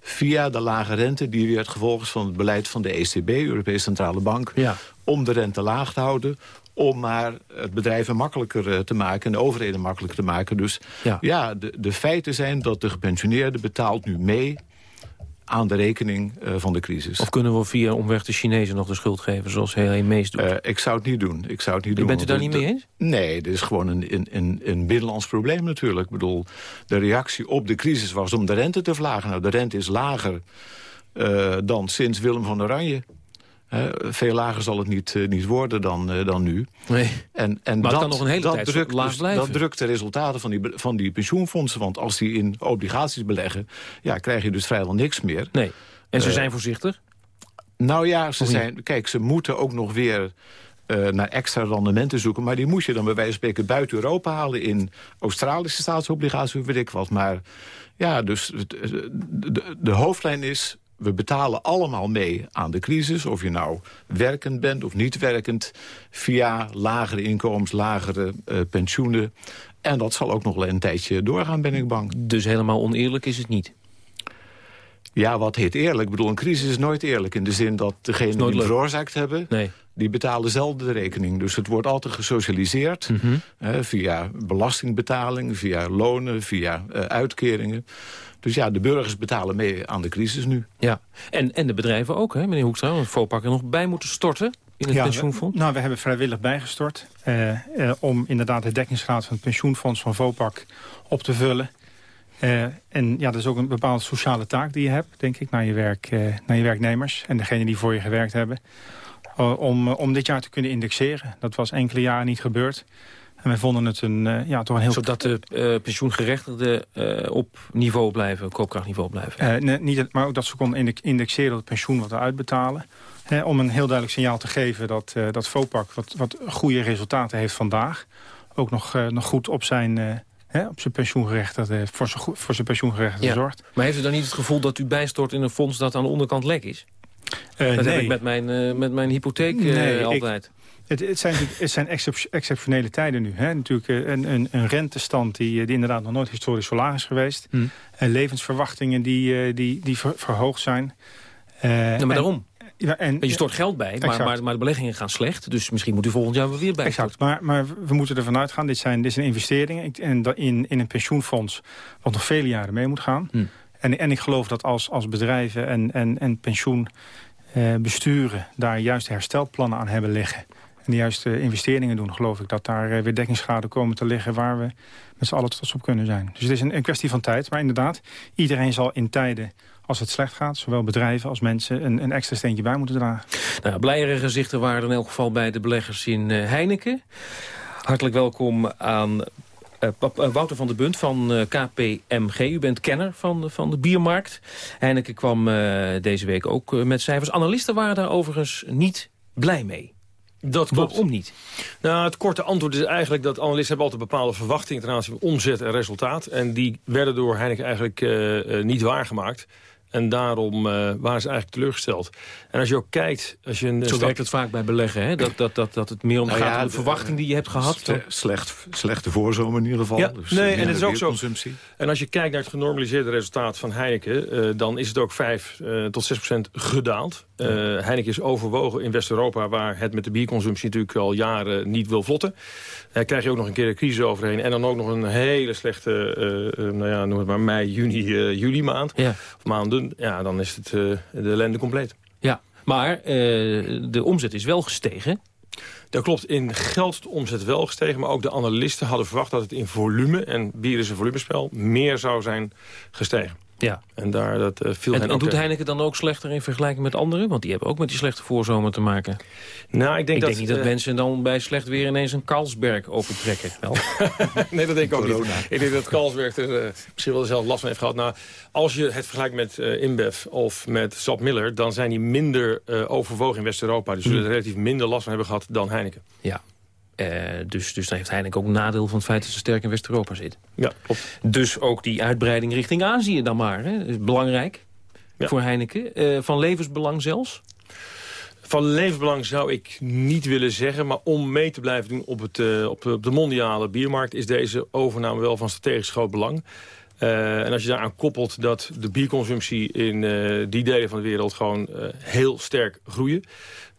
via de lage rente die weer het gevolg is van het beleid van de ECB... Europese Centrale Bank, ja. om de rente laag te houden om maar het bedrijven makkelijker te maken... en de overheden makkelijker te maken. Dus ja, ja de, de feiten zijn dat de gepensioneerde betaalt nu mee aan de rekening uh, van de crisis. Of kunnen we via omweg de Chinezen nog de schuld geven, zoals heel Mees doet? Uh, ik zou het niet doen. Ik zou het niet doen. Bent u daar niet mee eens? Nee, dit is gewoon een, een, een, een binnenlands probleem natuurlijk. Ik bedoel, de reactie op de crisis was om de rente te verlagen. Nou, de rente is lager uh, dan sinds Willem van Oranje. Uh, veel lager zal het niet, uh, niet worden dan, uh, dan nu. Nee. En, en maar dat, kan nog een hele dat tijd drukt, laag dus, blijven. Dat drukt de resultaten van die, van die pensioenfondsen. Want als die in obligaties beleggen... Ja, krijg je dus vrijwel niks meer. Nee. En ze zijn voorzichtig? Nou ja, ze zijn, kijk, ze moeten ook nog weer... Naar extra rendementen zoeken. Maar die moet je dan bij wijze van spreken buiten Europa halen... in Australische staatsobligaties, weet ik wat. Maar ja, dus de, de, de hoofdlijn is we betalen allemaal mee aan de crisis. Of je nou werkend bent of niet werkend. Via lagere inkomens, lagere uh, pensioenen. En dat zal ook nog wel een tijdje doorgaan, ben ik bang. Dus helemaal oneerlijk is het niet? Ja, wat heet eerlijk? Ik bedoel, een crisis is nooit eerlijk. In de zin dat degenen die het veroorzaakt hebben... Nee. die betalen zelden de rekening. Dus het wordt altijd gesocialiseerd. Mm -hmm. hè, via belastingbetaling, via lonen, via uh, uitkeringen. Dus ja, de burgers betalen mee aan de crisis nu. Ja, en, en de bedrijven ook, hè, meneer Hoekstra? Want Vopak er nog bij moeten storten in het ja, pensioenfonds? We, nou, we hebben vrijwillig bijgestort... Uh, uh, om inderdaad de dekkingsgraad van het pensioenfonds van Vopak op te vullen. Uh, en ja, dat is ook een bepaalde sociale taak die je hebt, denk ik, naar je, werk, naar je werknemers... en degenen die voor je gewerkt hebben. om, om dit jaar te kunnen indexeren. Dat was enkele jaren niet gebeurd. En wij vonden het een, uh, ja, toch een heel... Zodat de uh, pensioengerechtigden uh, op niveau blijven, koopkrachtniveau blijven? Nee, niet, maar ook dat ze konden indexeren het pensioen wat we uitbetalen. Hè, om een heel duidelijk signaal te geven dat, dat FOPAC wat, wat goede resultaten heeft vandaag. Ook nog, nog goed op zijn... Hè, op zijn pensioengerechtigde, voor zijn, voor zijn pensioengerechtigde ja. zorgt. Maar heeft u dan niet het gevoel dat u bijstort in een fonds dat aan de onderkant lek is? dat nee. heb ik met mijn, met mijn hypotheek nee, altijd. Ik, het, het, zijn, het zijn exceptionele tijden nu. Hè? Natuurlijk een, een, een rentestand die, die inderdaad nog nooit historisch zo laag is geweest. Hmm. En levensverwachtingen die, die, die verhoogd zijn. Uh, maar daarom. Ja, en, je stort geld bij, maar, maar, maar, de beleggingen gaan slecht. Dus misschien moet u volgend jaar weer bij. Exact, maar, maar we moeten ervan uitgaan. Dit zijn, dit zijn investeringen en in, in een pensioenfonds... wat nog vele jaren mee moet gaan. Hmm. En, en ik geloof dat als, als bedrijven en, en, en pensioenbesturen... Daar juist herstelplannen aan hebben liggen en de juiste investeringen doen... geloof ik dat daar weer dekkingsgraden komen te liggen... waar we met z'n allen trots op kunnen zijn. Dus het is een, een, kwestie van tijd. Maar inderdaad, iedereen zal in tijden als het slecht gaat... zowel bedrijven als mensen een, een extra steentje bij moeten dragen. Nou, blijere gezichten waren in elk geval bij de beleggers in uh, Heineken. Hartelijk welkom aan uh, Wouter van der Bunt van KPMG. U bent kenner van, van de biermarkt. Heineken kwam deze week ook met cijfers. Analisten waren daar overigens niet blij mee. Dat klopt. Waarom niet? Nou, het korte antwoord is eigenlijk dat analisten hebben altijd bepaalde verwachtingen ten aanzien van omzet en resultaat. En die werden door Heineken eigenlijk uh, uh, niet waargemaakt. En daarom uh, waren ze eigenlijk teleurgesteld. En als je ook kijkt... Als je een Zo stap... werkt het vaak bij beleggen, hè? Dat, dat, dat, dat het meer om Nou gaat ja, om de verwachting die je hebt gehad. Sle- slecht, slechte voorzomer in ieder geval. Ja, Dus nee, en minder het is ook zo. En als je kijkt naar het genormaliseerde resultaat van Heineken... eh, dan is het ook 5 eh, tot 6 procent gedaald. Eh, Heineken is overwogen in West-Europa... waar het met de bierconsumptie natuurlijk al jaren niet wil vlotten. Daar krijg je ook nog een keer een crisis overheen. En dan ook nog een hele slechte, eh, eh, nou ja, noem het maar mei, juni, eh, juli maand. Ja. Of maanden. Ja, dan is het uh, de ellende compleet. Ja, maar uh, de omzet is wel gestegen. Dat klopt, in geld de omzet wel gestegen... maar ook de analisten hadden verwacht dat het in volume... en bier is een volumespel, meer zou zijn gestegen. Ja. En daar dat, uh, viel en, en doet Heineken dan ook slechter in vergelijking met anderen? Want die hebben ook met die slechte voorzomer te maken. Nou, ik denk, ik dat, denk niet dat uh, mensen dan bij slecht weer ineens een Carlsberg opentrekken. Wel. nee, dat denk ik ook niet. Ik denk dat Carlsberg er uh, misschien wel zelf last van heeft gehad. Nou, als je het vergelijkt met InBev of met Sap Miller... dan zijn die minder overwogen in West-Europa. Dus zullen er relatief minder last van hebben gehad dan Heineken. Ja, uh, dus, dus dan heeft Heineken ook een nadeel van het feit dat ze sterk in West-Europa zit. Ja, klopt. Dus ook die uitbreiding richting Azië dan maar. Hè? is belangrijk ja. voor Heineken. Uh, van levensbelang zelfs? Van levensbelang zou ik niet willen zeggen. Maar om mee te blijven doen op, het, uh, op, op de mondiale biermarkt... is deze overname wel van strategisch groot belang. Uh, en als je daaraan koppelt dat de bierconsumptie in uh, die delen van de wereld gewoon uh, heel sterk groeien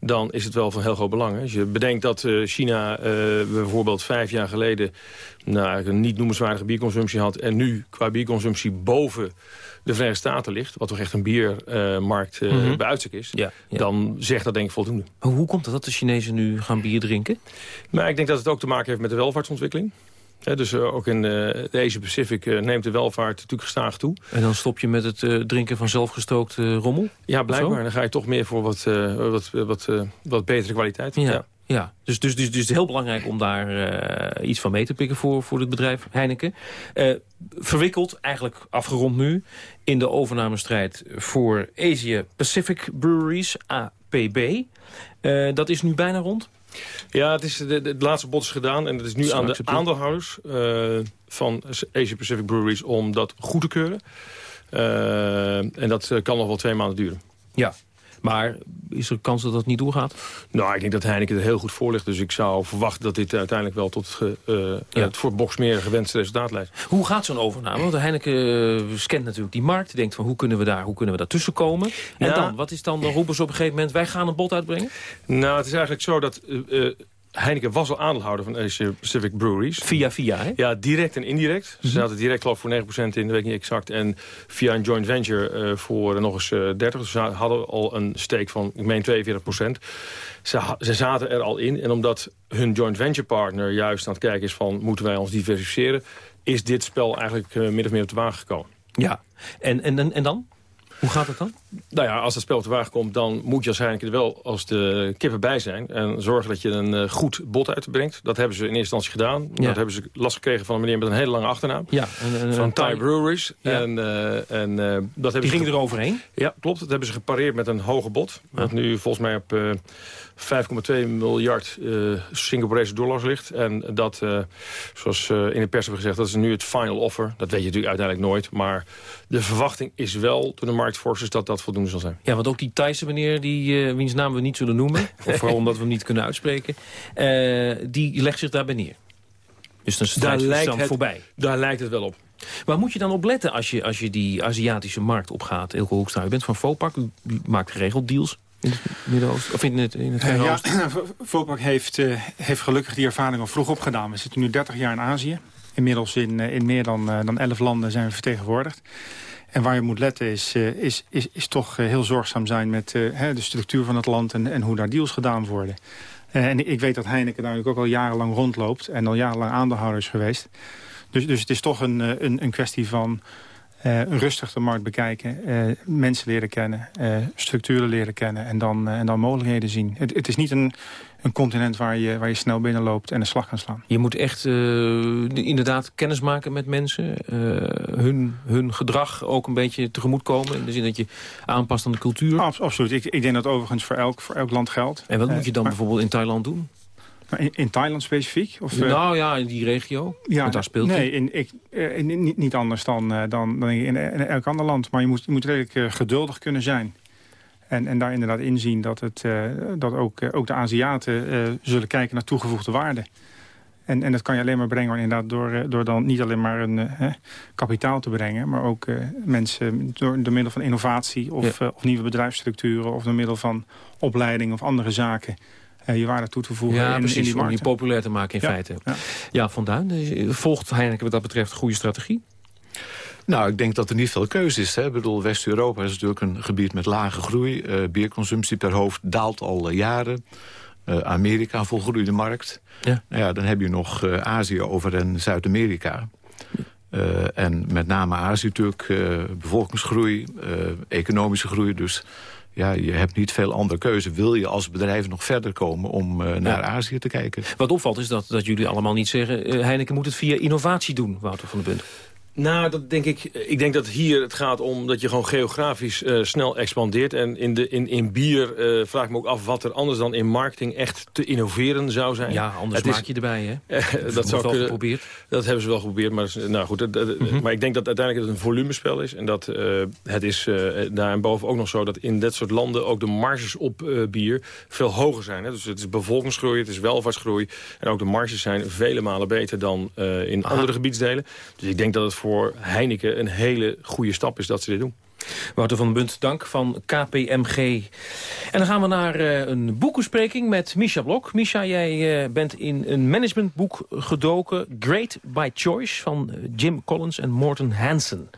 dan is het wel van heel groot belang. Als je bedenkt dat China bijvoorbeeld vijf jaar geleden... Nou, een niet noemenswaardige bierconsumptie had... en nu qua bierconsumptie boven de Verenigde Staten ligt... wat toch echt een biermarkt mm -hmm. bij uitstek is... Ja, ja. dan zegt dat denk ik voldoende. Hoe komt het dat de Chinezen nu gaan bier drinken? Nou, ik denk dat het ook te maken heeft met de welvaartsontwikkeling. Dus uh, ook in uh, de Asia Pacific uh, neemt de welvaart natuurlijk gestaag toe. En dan stop je met het drinken van zelfgestookte rommel? Ja, blijkbaar. Dan ga je toch meer voor wat, wat, wat, wat betere kwaliteit. Ja. ja. Ja, dus, dus, dus, dus het is heel belangrijk om daar iets van mee te pikken voor, voor het bedrijf Heineken. Verwikkeld, eigenlijk afgerond nu, in de overnamestrijd voor Asia Pacific Breweries, APB. Dat is nu bijna rond? Ja, het, is de, de, het laatste bod is gedaan en het is nu aan de aandeelhouders van Asia Pacific Breweries om dat goed te keuren. en dat kan nog wel twee maanden duren. Ja, maar is er kans dat dat niet doorgaat? Nou, ik denk dat Heineken er heel goed voor ligt. Dus ik zou verwachten dat dit uiteindelijk wel tot uh, ja. het voor Boxmeer gewenste resultaat leidt. Hoe gaat zo'n overname? Want Heineken scant natuurlijk die markt. Denkt van hoe kunnen we daar, hoe kunnen we daartussen komen? En ja. dan, wat is dan, roepen ze op een gegeven moment... wij gaan een bod uitbrengen? Nou, het is eigenlijk zo dat... Heineken was al aandeelhouder van Asia Pacific Breweries. Via via, hè? Ja, direct en indirect. Ze mm -hmm. zaten direct geloof ik voor 9% in, dat weet ik niet exact. En via een joint venture uh, voor nog eens uh, 30. Dus ze hadden al een steek van, ik meen 42%. Ze, ze zaten er al in. En omdat hun joint venture partner juist aan het kijken is van... moeten wij ons diversificeren... is dit spel eigenlijk uh, min of meer op de wagen gekomen. Ja, en, en, en dan? Hoe gaat het dan? Nou ja, als het spel te wagen komt, dan moet je Heineken er wel als de kippen bij zijn. En zorgen dat je een uh, goed bod uitbrengt. Dat hebben ze in eerste instantie gedaan. Ja. Dat hebben ze last gekregen van een meneer met een hele lange achternaam. Ja, en, en, van Thai Breweries. Ja. En, uh, en, uh, dat hebben Die ging er overheen? Ja, klopt. Dat hebben ze gepareerd met een hoger bod. Ja. Dat nu volgens mij op 5,2 miljard uh, Singaporese dollars ligt. En dat, uh, zoals uh, in de pers hebben gezegd, dat is nu het final offer. Dat weet je natuurlijk uiteindelijk nooit. Maar de verwachting is wel door de marktforces dat dat voldoende zal zijn. Ja, want ook die Thaise meneer, die, wiens naam we niet zullen noemen... of vooral omdat we hem niet kunnen uitspreken... die legt zich daarbij neer. Dus dan daar lijkt het, voorbij. Daar lijkt het wel op. Waar moet je dan op letten als je, als je die Aziatische markt opgaat? Ilko Hoekstra, u bent van Fopak, u, u maakt geregeld deals... In het Midden-Oosten? Of in het, in het uh, Ja, heeft, uh, heeft gelukkig die ervaring al vroeg opgedaan. We zitten nu 30 jaar in Azië. Inmiddels in, uh, in meer dan, dan 11 landen zijn we vertegenwoordigd. En waar je moet letten is, is, is, is toch heel zorgzaam zijn met de structuur van het land... en, en hoe daar deals gedaan worden. en ik weet dat Heineken daar ook al jarenlang rondloopt... en al jarenlang aandeelhouder is geweest. Dus, dus het is toch een, een, een kwestie van... Uh, rustig de markt bekijken, uh, mensen leren kennen, uh, structuren leren kennen en dan, en dan mogelijkheden zien. Het, het is niet een, een continent waar je, waar je snel binnenloopt en een slag kan slaan. Je moet echt inderdaad kennis maken met mensen, hun, hun gedrag ook een beetje tegemoetkomen. In de zin dat je aanpast aan de cultuur. Abs absoluut. Ik, ik denk dat overigens voor elk, voor elk land geldt. En wat moet je dan maar... bijvoorbeeld in Thailand doen? In, in, Thailand specifiek? Of, nou ja, in die regio. Ja, daar speelt nee, in, ik, in, niet, niet anders dan, dan, dan in, elk ander land. Maar je moet, je moet redelijk geduldig kunnen zijn. En, en daar inderdaad inzien dat, het, dat ook, ook de Aziaten zullen kijken naar toegevoegde waarde. En, en dat kan je alleen maar brengen inderdaad door, door dan niet alleen maar een kapitaal te brengen... maar ook mensen door, door middel van innovatie of, ja. of nieuwe bedrijfsstructuren... of door middel van opleiding of andere zaken je waarde toe te voegen ja, in, precies, in die om die populair te maken in ja, feite. Ja. ja, Van Duin, volgt Heineken wat dat betreft goede strategie? Nou, ik denk dat er niet veel keuze is. Hè. Ik bedoel, West-Europa is natuurlijk een gebied met lage groei. Uh, bierconsumptie per hoofd daalt al uh, jaren. Uh, Amerika volgroeide markt. Ja. Nou ja, dan heb je nog Azië over en Zuid-Amerika. en met name Azië natuurlijk, bevolkingsgroei, economische groei. Dus ja, je hebt niet veel andere keuze. Wil je als bedrijf nog verder komen om naar Azië te kijken? Wat opvalt is dat, dat jullie allemaal niet zeggen... Heineken moet het via innovatie doen, Wouter van den Bunt. Nou, dat denk ik. Ik denk dat hier het gaat om dat je gewoon geografisch uh, snel expandeert. En in, de, in, in bier uh, vraag ik me ook af wat er anders dan in marketing echt te innoveren zou zijn. Ja, anders maak je erbij, hè? dat zou wel geprobeerd. Dat hebben ze wel geprobeerd, maar, nou goed, dat, mm -hmm. maar ik denk dat uiteindelijk het een volumespel is. En dat uh, het is daarboven ook nog zo dat in dit soort landen ook de marges op bier veel hoger zijn. Hè? Dus het is bevolkingsgroei, het is welvaartsgroei. En ook de marges zijn vele malen beter dan in Aha. andere gebiedsdelen. Dus ik denk dat het voor Heineken een hele goede stap is dat ze dit doen. Wouter van Bunt, dank van KPMG. En dan gaan we naar uh, een boekenspreking met Misha Blok. Misha, jij uh, bent in een managementboek gedoken. Great by Choice van Jim Collins en Morton Hansen.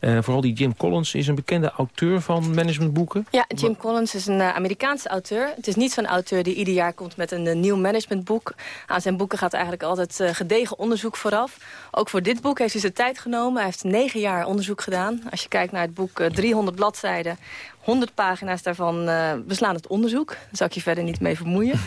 Vooral die Jim Collins is een bekende auteur van managementboeken. Ja, Jim Collins is een Amerikaanse auteur. Het is niet zo'n auteur die ieder jaar komt met een nieuw managementboek. Aan zijn boeken gaat eigenlijk altijd gedegen onderzoek vooraf. Ook voor dit boek heeft hij zijn tijd genomen. Hij heeft negen jaar onderzoek gedaan. Als je kijkt naar het boek 300 bladzijden... 100 pagina's daarvan beslaan het onderzoek. Daar zou ik je verder niet mee vermoeien.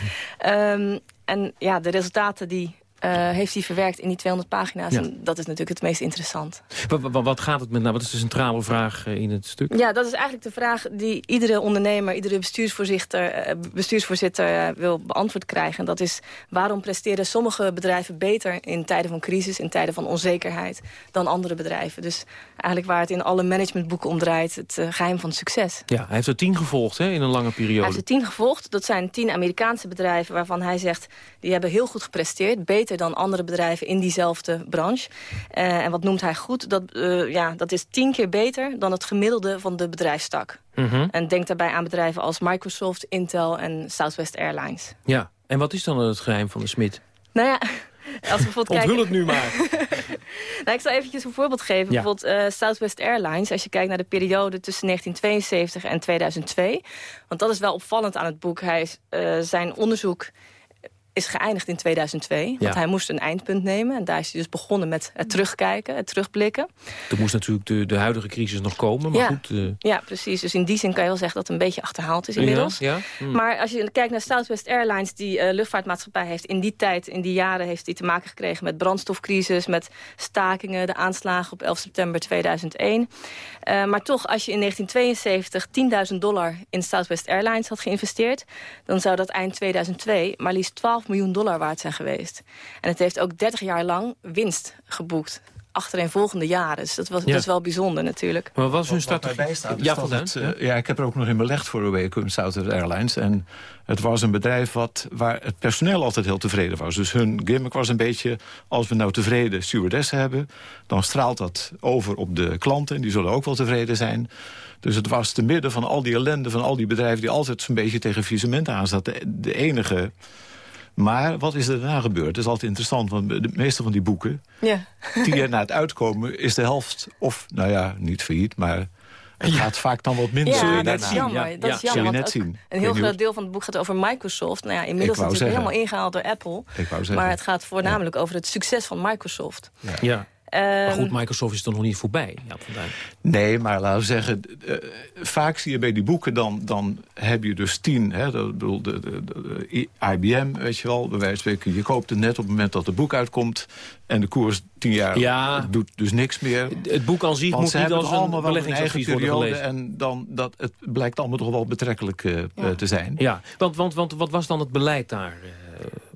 um, en ja, de resultaten die uh, heeft hij verwerkt in die 200 pagina's. Ja. En dat is natuurlijk het meest interessant. Wat, wat, wat, gaat het met nou? Wat is de centrale vraag uh, in het stuk? Ja, dat is eigenlijk de vraag die iedere ondernemer, iedere bestuursvoorzitter, uh, bestuursvoorzitter wil beantwoord krijgen. En dat is waarom presteren sommige bedrijven beter in tijden van crisis, in tijden van onzekerheid, dan andere bedrijven. Dus eigenlijk waar het in alle managementboeken om draait, het geheim van succes. Ja, hij heeft er tien gevolgd hè, in een lange periode. Hij heeft er tien gevolgd. Dat zijn tien Amerikaanse bedrijven waarvan hij zegt, die hebben heel goed gepresteerd, beter dan andere bedrijven in diezelfde branche. Uh, en wat noemt hij goed? Dat, uh, ja, dat is tien keer beter dan het gemiddelde van de bedrijfstak. Mm -hmm. En denk daarbij aan bedrijven als Microsoft, Intel en Southwest Airlines. Ja, en wat is dan het geheim van de Smit? Nou ja, als we bijvoorbeeld Onthul het nu maar. nou, ik zal eventjes een voorbeeld geven. Ja. Bijvoorbeeld uh, Southwest Airlines. Als je kijkt naar de periode tussen 1972 en 2002. Want dat is wel opvallend aan het boek. Hij uh, zijn onderzoek is geëindigd in 2002. Want ja. hij moest een eindpunt nemen. En daar is hij dus begonnen met het terugkijken, het terugblikken. Er moest natuurlijk de, de huidige crisis nog komen. Maar ja. goed, uh... ja, precies. Dus in die zin kan je wel zeggen dat het een beetje achterhaald is inmiddels. Ja, hm. Maar als je kijkt naar Southwest Airlines... die uh, luchtvaartmaatschappij heeft in die tijd, in die jaren... heeft hij te maken gekregen met brandstofcrisis... met stakingen, de aanslagen op 11 september 2001. Uh, maar toch, als je in 1972 10.000 dollar in Southwest Airlines had geïnvesteerd... dan zou dat eind 2002 maar liefst 12 miljoen dollar waard zijn geweest. En het heeft ook 30 jaar lang winst geboekt achtereenvolgende jaren. Dus dat, was, ja. dat is wel bijzonder natuurlijk. Maar wat was hun strategie? Ja, van het, uh, ja, ik heb er ook nog in belegd voor Away Southwest Airlines. En het was een bedrijf wat, waar het personeel altijd heel tevreden was. Dus hun gimmick was een beetje... als we nou tevreden stewardessen hebben... dan straalt dat over op de klanten. En die zullen ook wel tevreden zijn. Dus het was te midden van al die ellende van al die bedrijven... die altijd zo'n beetje tegen visement aanzaten. De, de enige maar wat is er daarna gebeurd? Dat is altijd interessant, want de meeste van die boeken... Ja. tien jaar na het uitkomen is de helft, of nou ja, niet failliet... maar het gaat vaak dan wat minder. Ja, Zul je dat is jammer. Ja. Dat is jammer, Zul je net zien. Een heel groot deel van het boek gaat over Microsoft. Nou ja, inmiddels is het helemaal ingehaald door Apple. Maar het gaat voornamelijk over het succes van Microsoft. ja. Um, maar goed, Microsoft is toch nog niet voorbij? Ja, nee, maar laten we zeggen... Uh, vaak zie je bij die boeken, dan, dan heb je dus tien... Hè, dat, bedoel, de, de, de, IBM, weet je wel, bij wijze van spreken... je koopt het net op het moment dat het boek uitkomt... en de koers tien jaar ja, doet dus niks meer. Het boek aan zich Want moet niet als allemaal een beleggingsadvies worden gelezen. En dan, dat, het blijkt allemaal toch wel betrekkelijk uh, ja. te zijn. Ja, want, want, want wat was dan het beleid daar...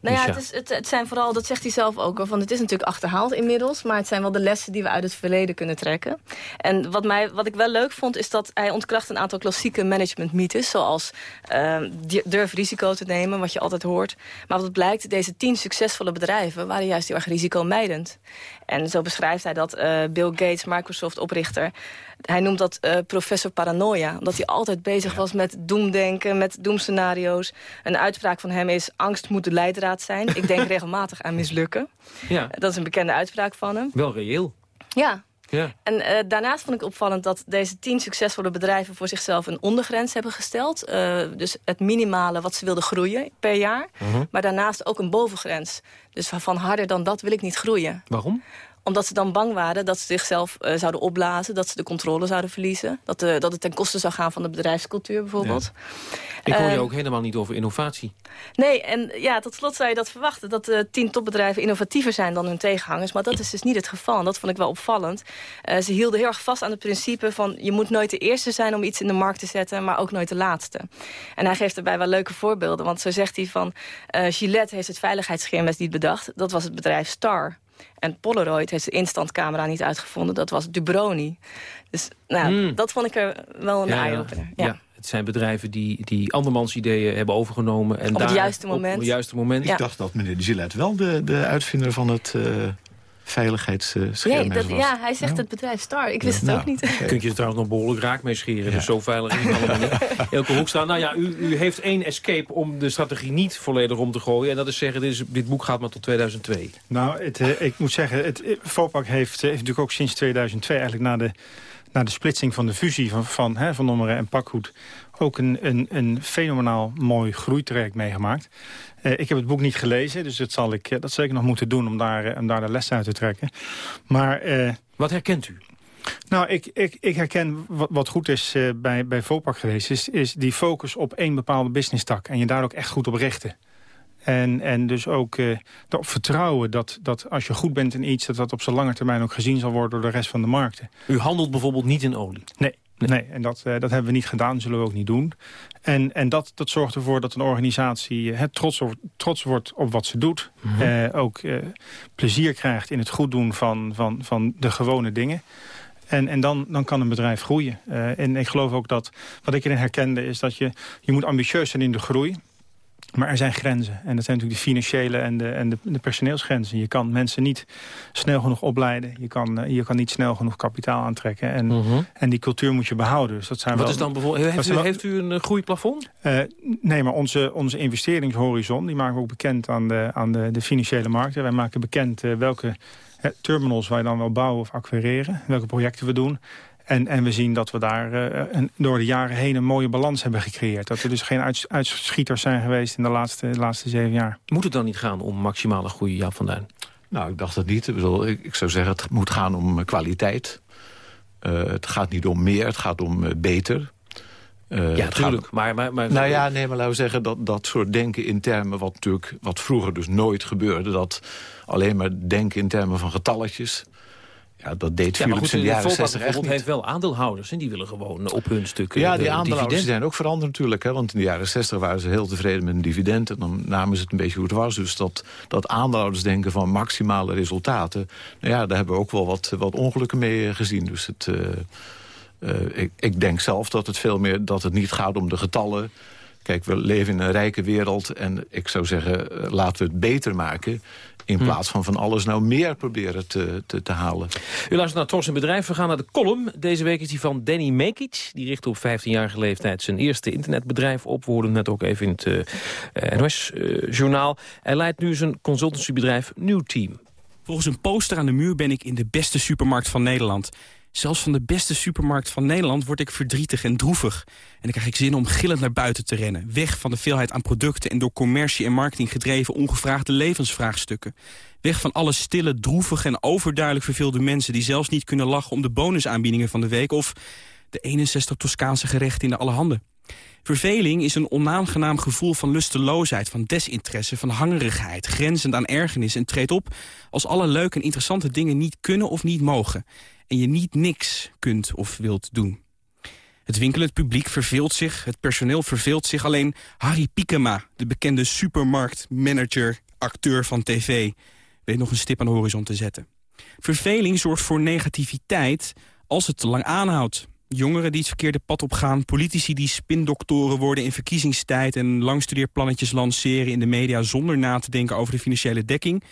Nou ja, het, is, het, het, zijn vooral, dat zegt hij zelf ook, van het is natuurlijk achterhaald inmiddels, maar het zijn wel de lessen die we uit het verleden kunnen trekken. En wat, mij, wat ik wel leuk vond, is dat hij ontkracht een aantal klassieke managementmythes, zoals uh, durf risico te nemen, wat je altijd hoort. Maar wat blijkt, deze tien succesvolle bedrijven waren juist heel erg risicomijdend. En zo beschrijft hij dat uh, Bill Gates, Microsoft-oprichter... hij noemt dat uh, professor paranoia. Omdat hij altijd bezig was met doemdenken, met doemscenario's. Een uitspraak van hem is... angst moet de leidraad zijn. Ik denk regelmatig aan mislukken. Ja. Dat is een bekende uitspraak van hem. Wel reëel. Ja, Ja. En uh, daarnaast vond ik opvallend dat deze tien succesvolle bedrijven... voor zichzelf een ondergrens hebben gesteld. Uh, dus het minimale wat ze wilden groeien per jaar. Uh -huh. Maar daarnaast ook een bovengrens. Dus van harder dan dat wil ik niet groeien. Waarom? Omdat ze dan bang waren dat ze zichzelf uh, zouden opblazen. Dat ze de controle zouden verliezen. Dat, de, dat het ten koste zou gaan van de bedrijfscultuur bijvoorbeeld. Ja. Ik hoor je ook helemaal niet over innovatie. Nee, en ja, tot slot zou je dat verwachten. Dat de tien topbedrijven innovatiever zijn dan hun tegenhangers. Maar dat is dus niet het geval. En dat vond ik wel opvallend. Ze hielden heel erg vast aan het principe van... je moet nooit de eerste zijn om iets in de markt te zetten... maar ook nooit de laatste. En hij geeft erbij wel leuke voorbeelden. Want zo zegt hij van... Uh, Gillette heeft het veiligheidsscherm niet bedacht. Dat was het bedrijf Star. En Polaroid heeft de instantcamera niet uitgevonden. Dat was Dubroni. Dus nou, mm. dat vond ik er wel een ja, eye-opener. Ja. ja. Het zijn bedrijven die, die andermans ideeën hebben overgenomen. En op daar, het juiste moment. Op het juiste moment. Ik dacht dat meneer Gillette wel de, de uitvinder van het... Uh veiligheidsscherm nee, dat, Ja, hij zegt ja. het bedrijf Star. Ik wist ja, het nou, ook niet. Kun je er trouwens nog behoorlijk raak mee scheren. Ja. Dus zo veilig is het allemaal niet. Elke Hoekstra, nou ja, u, u, heeft één escape om de strategie niet volledig om te gooien. En dat is zeggen, dit, is, dit boek gaat maar tot 2002. Nou, het, uh, ik moet zeggen, het Vopak heeft, heeft natuurlijk ook sinds 2002 eigenlijk na de na de splitsing van de fusie van, van, hè, van Nommeren en Pakhoed... ook een, een, een fenomenaal mooi groeitraject meegemaakt. Uh, ik heb het boek niet gelezen, dus dat zal ik, dat zal ik nog moeten doen... om daar, uh, om daar de les uit te trekken. Maar, uh, Wat herkent u? Nou, ik, ik, ik herken wat, wat goed is uh, bij, bij Vopak geweest... Is, is die focus op één bepaalde business-tak. En je daar ook echt goed op richten. En, en dus ook uh, erop vertrouwen dat, dat als je goed bent in iets... dat dat op zijn lange termijn ook gezien zal worden door de rest van de markten. U handelt bijvoorbeeld niet in olie? Nee, nee. nee en dat, uh, dat hebben we niet gedaan, zullen we ook niet doen. En, en dat, dat zorgt ervoor dat een organisatie uh, trots, trots wordt op wat ze doet. Mm -hmm. ook plezier krijgt in het goed doen van, van, van de gewone dingen. En, en dan, dan kan een bedrijf groeien. en ik geloof ook dat, wat ik erin herkende, is dat je, je moet ambitieus zijn in de groei. Maar er zijn grenzen. En dat zijn natuurlijk de financiële en de, en de, de personeelsgrenzen. Je kan mensen niet snel genoeg opleiden. Je kan, uh, je kan niet snel genoeg kapitaal aantrekken. En, uh -huh. en die cultuur moet je behouden. Dus dat zijn Wat wel, is dan bijvoorbeeld, heeft, u, wel, heeft u een uh, groeiplafond? Uh, nee, maar onze, onze investeringshorizon... die maken we ook bekend aan de, aan de, de financiële markten. Wij maken bekend welke terminals wij dan wel bouwen of acquireren. Welke projecten we doen. En, en we zien dat we daar uh, een, door de jaren heen een mooie balans hebben gecreëerd. Dat er dus geen uits, uitschieters zijn geweest in de laatste, de laatste zeven jaar. Moet het dan niet gaan om maximale groei, Jaap van Duin? Nou, ik dacht het niet. Ik, bedoel, ik, ik zou zeggen, het moet gaan om kwaliteit. Uh, het gaat niet om meer, het gaat om uh, beter. Uh, ja, natuurlijk. Maar, maar, maar, nou ja, nee, maar laten we zeggen dat dat soort denken in termen... wat natuurlijk wat vroeger dus nooit gebeurde... dat alleen maar denken in termen van getalletjes... Ja, dat deed ja, in de jaren 60 echt heeft wel aandeelhouders en die willen gewoon op hun stukken Ja, die aandeelhouders zijn ook veranderd natuurlijk. Hè, want in de jaren 60 waren ze heel tevreden met een dividend... en dan namen ze het een beetje hoe het was. Dus dat, dat aandeelhouders denken van maximale resultaten... nou ja, daar hebben we ook wel wat, wat ongelukken mee gezien. Dus het, uh, uh, ik, ik denk zelf dat het veel meer dat het niet gaat om de getallen... Kijk, we leven in een rijke wereld en ik zou zeggen, laten we het beter maken... In plaats van van alles nou meer proberen te, te, te halen. U luistert naar Tros in Bedrijf. We gaan naar de column. Deze week is die van Danny Mekic. Die richtte op 15-jarige leeftijd zijn eerste internetbedrijf op. We hoorden net ook even in het uh, NOS-journaal. Hij leidt nu zijn consultancybedrijf New Team. Volgens een poster aan de muur ben ik in de beste supermarkt van Nederland. Zelfs van de beste supermarkt van Nederland word ik verdrietig en droevig. En dan krijg ik zin om gillend naar buiten te rennen. Weg van de veelheid aan producten en door commercie en marketing gedreven ongevraagde levensvraagstukken. Weg van alle stille, droevige en overduidelijk verveelde mensen... die zelfs niet kunnen lachen om de bonusaanbiedingen van de week... of de 61 Toscaanse gerechten in de allerhande. Verveling is een onaangenaam gevoel van lusteloosheid, van desinteresse, van hangerigheid, grenzend aan ergernis en treedt op als alle leuke en interessante dingen niet kunnen of niet mogen en je niet niks kunt of wilt doen. Het winkelend publiek verveelt zich, het personeel verveelt zich. Alleen Harry Piekema, de bekende supermarktmanager, acteur van tv... weet nog een stip aan de horizon te zetten. Verveling zorgt voor negativiteit als het te lang aanhoudt. Jongeren die het verkeerde pad opgaan, politici die spindoktoren worden in verkiezingstijd... en langstudeerplannetjes lanceren in de media zonder na te denken over de financiële dekking...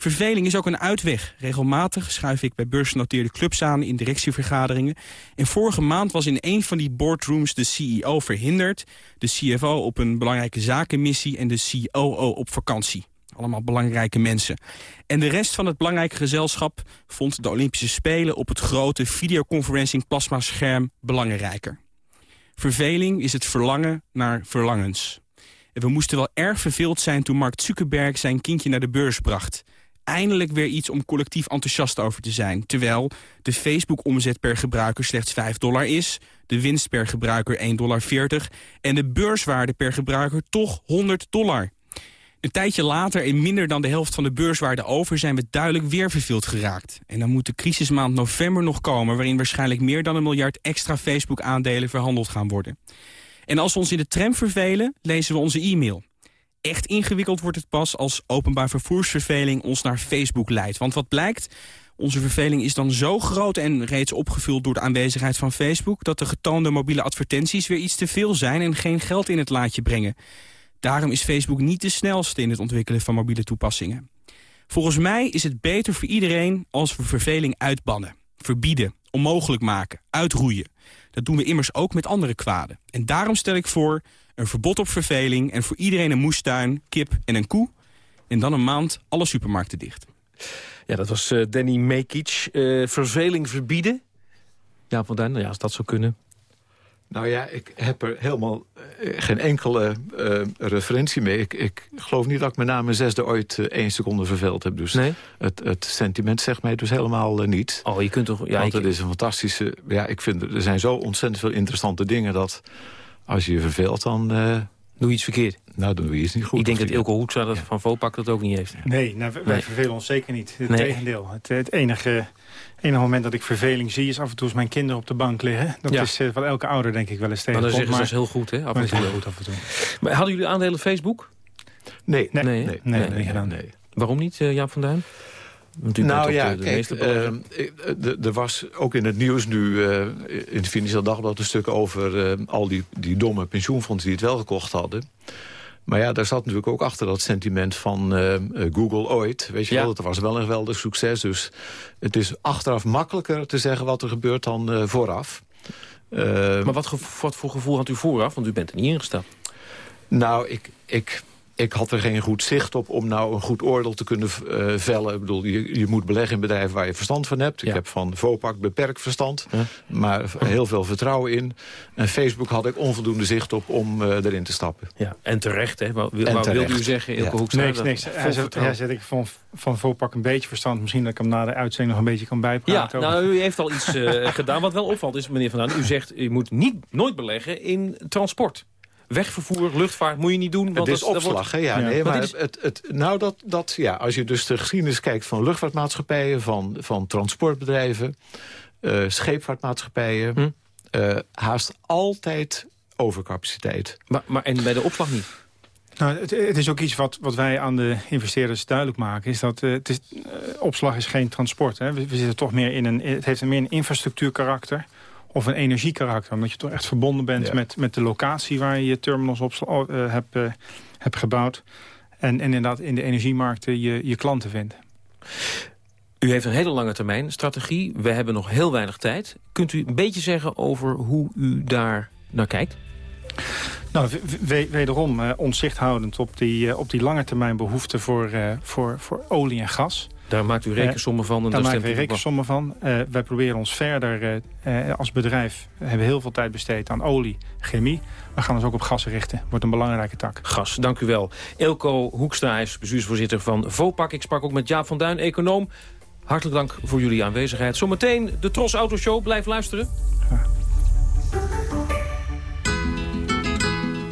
Verveling is ook een uitweg. Regelmatig schuif ik bij beursgenoteerde clubs aan in directievergaderingen. En vorige maand was in een van die boardrooms de CEO verhinderd... de CFO op een belangrijke zakenmissie en de COO op vakantie. Allemaal belangrijke mensen. En de rest van het belangrijke gezelschap vond de Olympische Spelen... op het grote videoconferencing plasmascherm belangrijker. Verveling is het verlangen naar verlangens. En we moesten wel erg verveeld zijn toen Mark Zuckerberg zijn kindje naar de beurs bracht. Eindelijk weer iets om collectief enthousiast over te zijn. Terwijl de Facebook-omzet per gebruiker slechts 5 dollar is... de winst per gebruiker 1,40 dollar en de beurswaarde per gebruiker toch 100 dollar. Een tijdje later, in minder dan de helft van de beurswaarde over... zijn we duidelijk weer verveeld geraakt. En dan moet de crisismaand november nog komen... waarin waarschijnlijk meer dan een miljard extra Facebook-aandelen verhandeld gaan worden. En als we ons in de tram vervelen, lezen we onze e-mail. Echt ingewikkeld wordt het pas als openbaar vervoersverveling ons naar Facebook leidt. Want wat blijkt, onze verveling is dan zo groot en reeds opgevuld door de aanwezigheid van Facebook... dat de getoonde mobiele advertenties weer iets te veel zijn en geen geld in het laadje brengen. Daarom is Facebook niet de snelste in het ontwikkelen van mobiele toepassingen. Volgens mij is het beter voor iedereen als we verveling uitbannen, verbieden, onmogelijk maken, uitroeien. Dat doen we immers ook met andere kwaden. En daarom stel ik voor een verbod op verveling... en voor iedereen een moestuin, kip en een koe. En dan een maand alle supermarkten dicht. Ja, dat was uh, Danny Mekic. Uh, verveling verbieden. Ja, van Duin, nou ja, als dat zou kunnen. Nou ja, ik heb er helemaal uh, geen enkele uh, referentie mee. Ik, ik, geloof niet dat ik met name mijn zesde ooit uh, één seconde verveeld heb. Dus nee? het, het, sentiment zegt mij dus helemaal niet. Oh, je kunt toch... Ja, Want het is een fantastische... Ja, ik vind er zijn zo ontzettend veel interessante dingen... dat als je je verveelt, dan... Doe je iets verkeerd? Nou, dan doe je iets niet goed. Ik denk dat Ilko Hoekstra dat ja. van Vopak dat ook niet heeft. Nee, nou, wij nee. vervelen ons zeker niet. Het nee. tegendeel. Het, het enige enige moment dat ik verveling zie... is af en toe als mijn kinderen op de bank liggen. Dat ja. is uh, wat elke ouder denk ik wel eens tegenkomt. Maar dan zeggen ze dat is heel goed, hè? Af en toe. heel goed af en toe. Maar hadden jullie aandelen Facebook? Nee. Nee, nee, nee, nee, nee. Waarom niet, uh, Jaap van Duin? Nou ja, de, de kijk, uh, er was ook in het nieuws nu, uh, in het Financieel Dagblad... een stuk over uh, al die, die domme pensioenfondsen die het wel gekocht hadden. Maar ja, daar zat natuurlijk ook achter dat sentiment van Google ooit. Weet je ja. wel, dat was wel een geweldig succes. Dus het is achteraf makkelijker te zeggen wat er gebeurt dan vooraf. Uh, maar wat, wat, voor gevoel had u vooraf? Want u bent er niet ingestapt. Nou, ik... ik ik had er geen goed zicht op om nou een goed oordeel te kunnen uh, vellen. Ik bedoel, je, je moet beleggen in bedrijven waar je verstand van hebt. Ja. Ik heb van Vopak beperkt verstand, ja. maar heel veel vertrouwen in. En Facebook had ik onvoldoende zicht op om uh, erin te stappen. Ja, en terecht, hè? Wat wilde u zeggen, Ilke ja. Hoekstra? Niks, niks. Hij zet, hij zet ik van, van Vopak een beetje verstand. Misschien dat ik hem na de uitzending nog een beetje kan bijpraten. Ja, nou, u heeft al iets uh, gedaan. Wat wel opvalt is, meneer Van Daan, u zegt... u moet niet, nooit beleggen in transport wegvervoer, luchtvaart moet je niet doen. Want het is dat, opslag, hè? Ja, ja. Nee, maar is... het, het, nou, dat, dat, ja, als je dus de geschiedenis kijkt van luchtvaartmaatschappijen... van, van transportbedrijven, uh, scheepvaartmaatschappijen... Hm? Uh, haast altijd overcapaciteit. Maar, maar en bij de opslag niet? Nou, het, het, is ook iets wat, wat wij aan de investeerders duidelijk maken. Is dat uh, het is, uh, opslag is geen transport. Hè. We, we, zitten toch meer in een. Het heeft een meer een infrastructuurkarakter of een energiekarakter. Omdat je toch echt verbonden bent ja. met, met de locatie waar je je terminals op uh, hebt, uh, hebt gebouwd. En, en inderdaad in de energiemarkten je, je klanten vindt. U heeft een hele lange termijn strategie. We hebben nog heel weinig tijd. Kunt u een beetje zeggen over hoe u daar naar kijkt? Nou, wederom uh, onzicht houdend op die, uh, op die lange termijn behoefte voor, uh, voor, voor olie en gas. Daar maakt u rekensommen van? En daar maken we rekensommen van. Uh, wij proberen ons verder uh, als bedrijf... We hebben heel veel tijd besteed aan olie, chemie. We gaan ons ook op gas richten. Wordt een belangrijke tak. Gas, dank u wel. Elko Hoekstra is bestuursvoorzitter van Vopak. Ik sprak ook met Jaap van Duin, econoom. Hartelijk dank voor jullie aanwezigheid. Zometeen de Tros Autoshow. Blijf luisteren. Ja.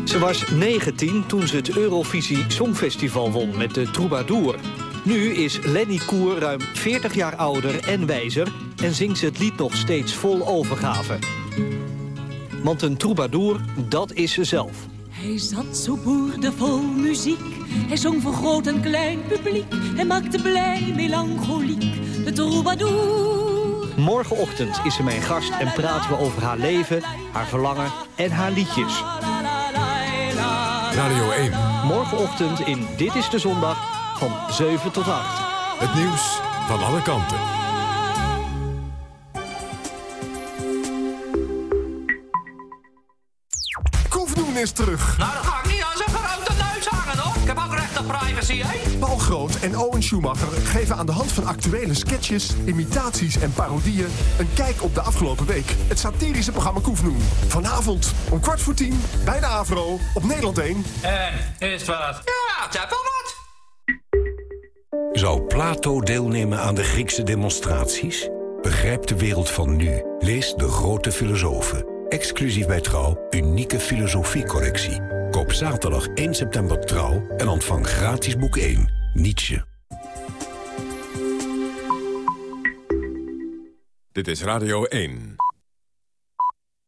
Ze was 19 toen ze het Eurovisie Songfestival won met de Troubadour. Nu is Lenny Koer ruim 40 jaar ouder en wijzer... en zingt ze het lied nog steeds vol overgave. Want een troubadour, dat is ze zelf. Hij zat zo boerdevol muziek. Hij zong voor groot en klein publiek. Hij maakte blij, melancholiek, de troubadour. Morgenochtend is ze mijn gast en praten we over haar leven, haar verlangen en haar liedjes. Radio 1. Morgenochtend in Dit is de Zondag van 7 tot 8. Het nieuws van alle kanten. Koefdoen is terug. Nou, dat ga ik niet aan zijn grote neus hangen, hoor. Ik heb ook recht op privacy, hè? Paul Groot en Owen Schumacher geven aan de hand van actuele sketches, imitaties en parodieën... een kijk op de afgelopen week. Het satirische programma Koefnoem. Vanavond om kwart voor tien bij de AVRO op Nederland 1. En, is het wat? Ja, het heeft wel wat. Zou Plato deelnemen aan de Griekse demonstraties? Begrijp de wereld van nu. Lees De Grote Filosofen. Exclusief bij Trouw, unieke filosofiecorrectie. Koop zaterdag 1 september Trouw en ontvang gratis boek 1, Nietzsche. Dit is Radio 1.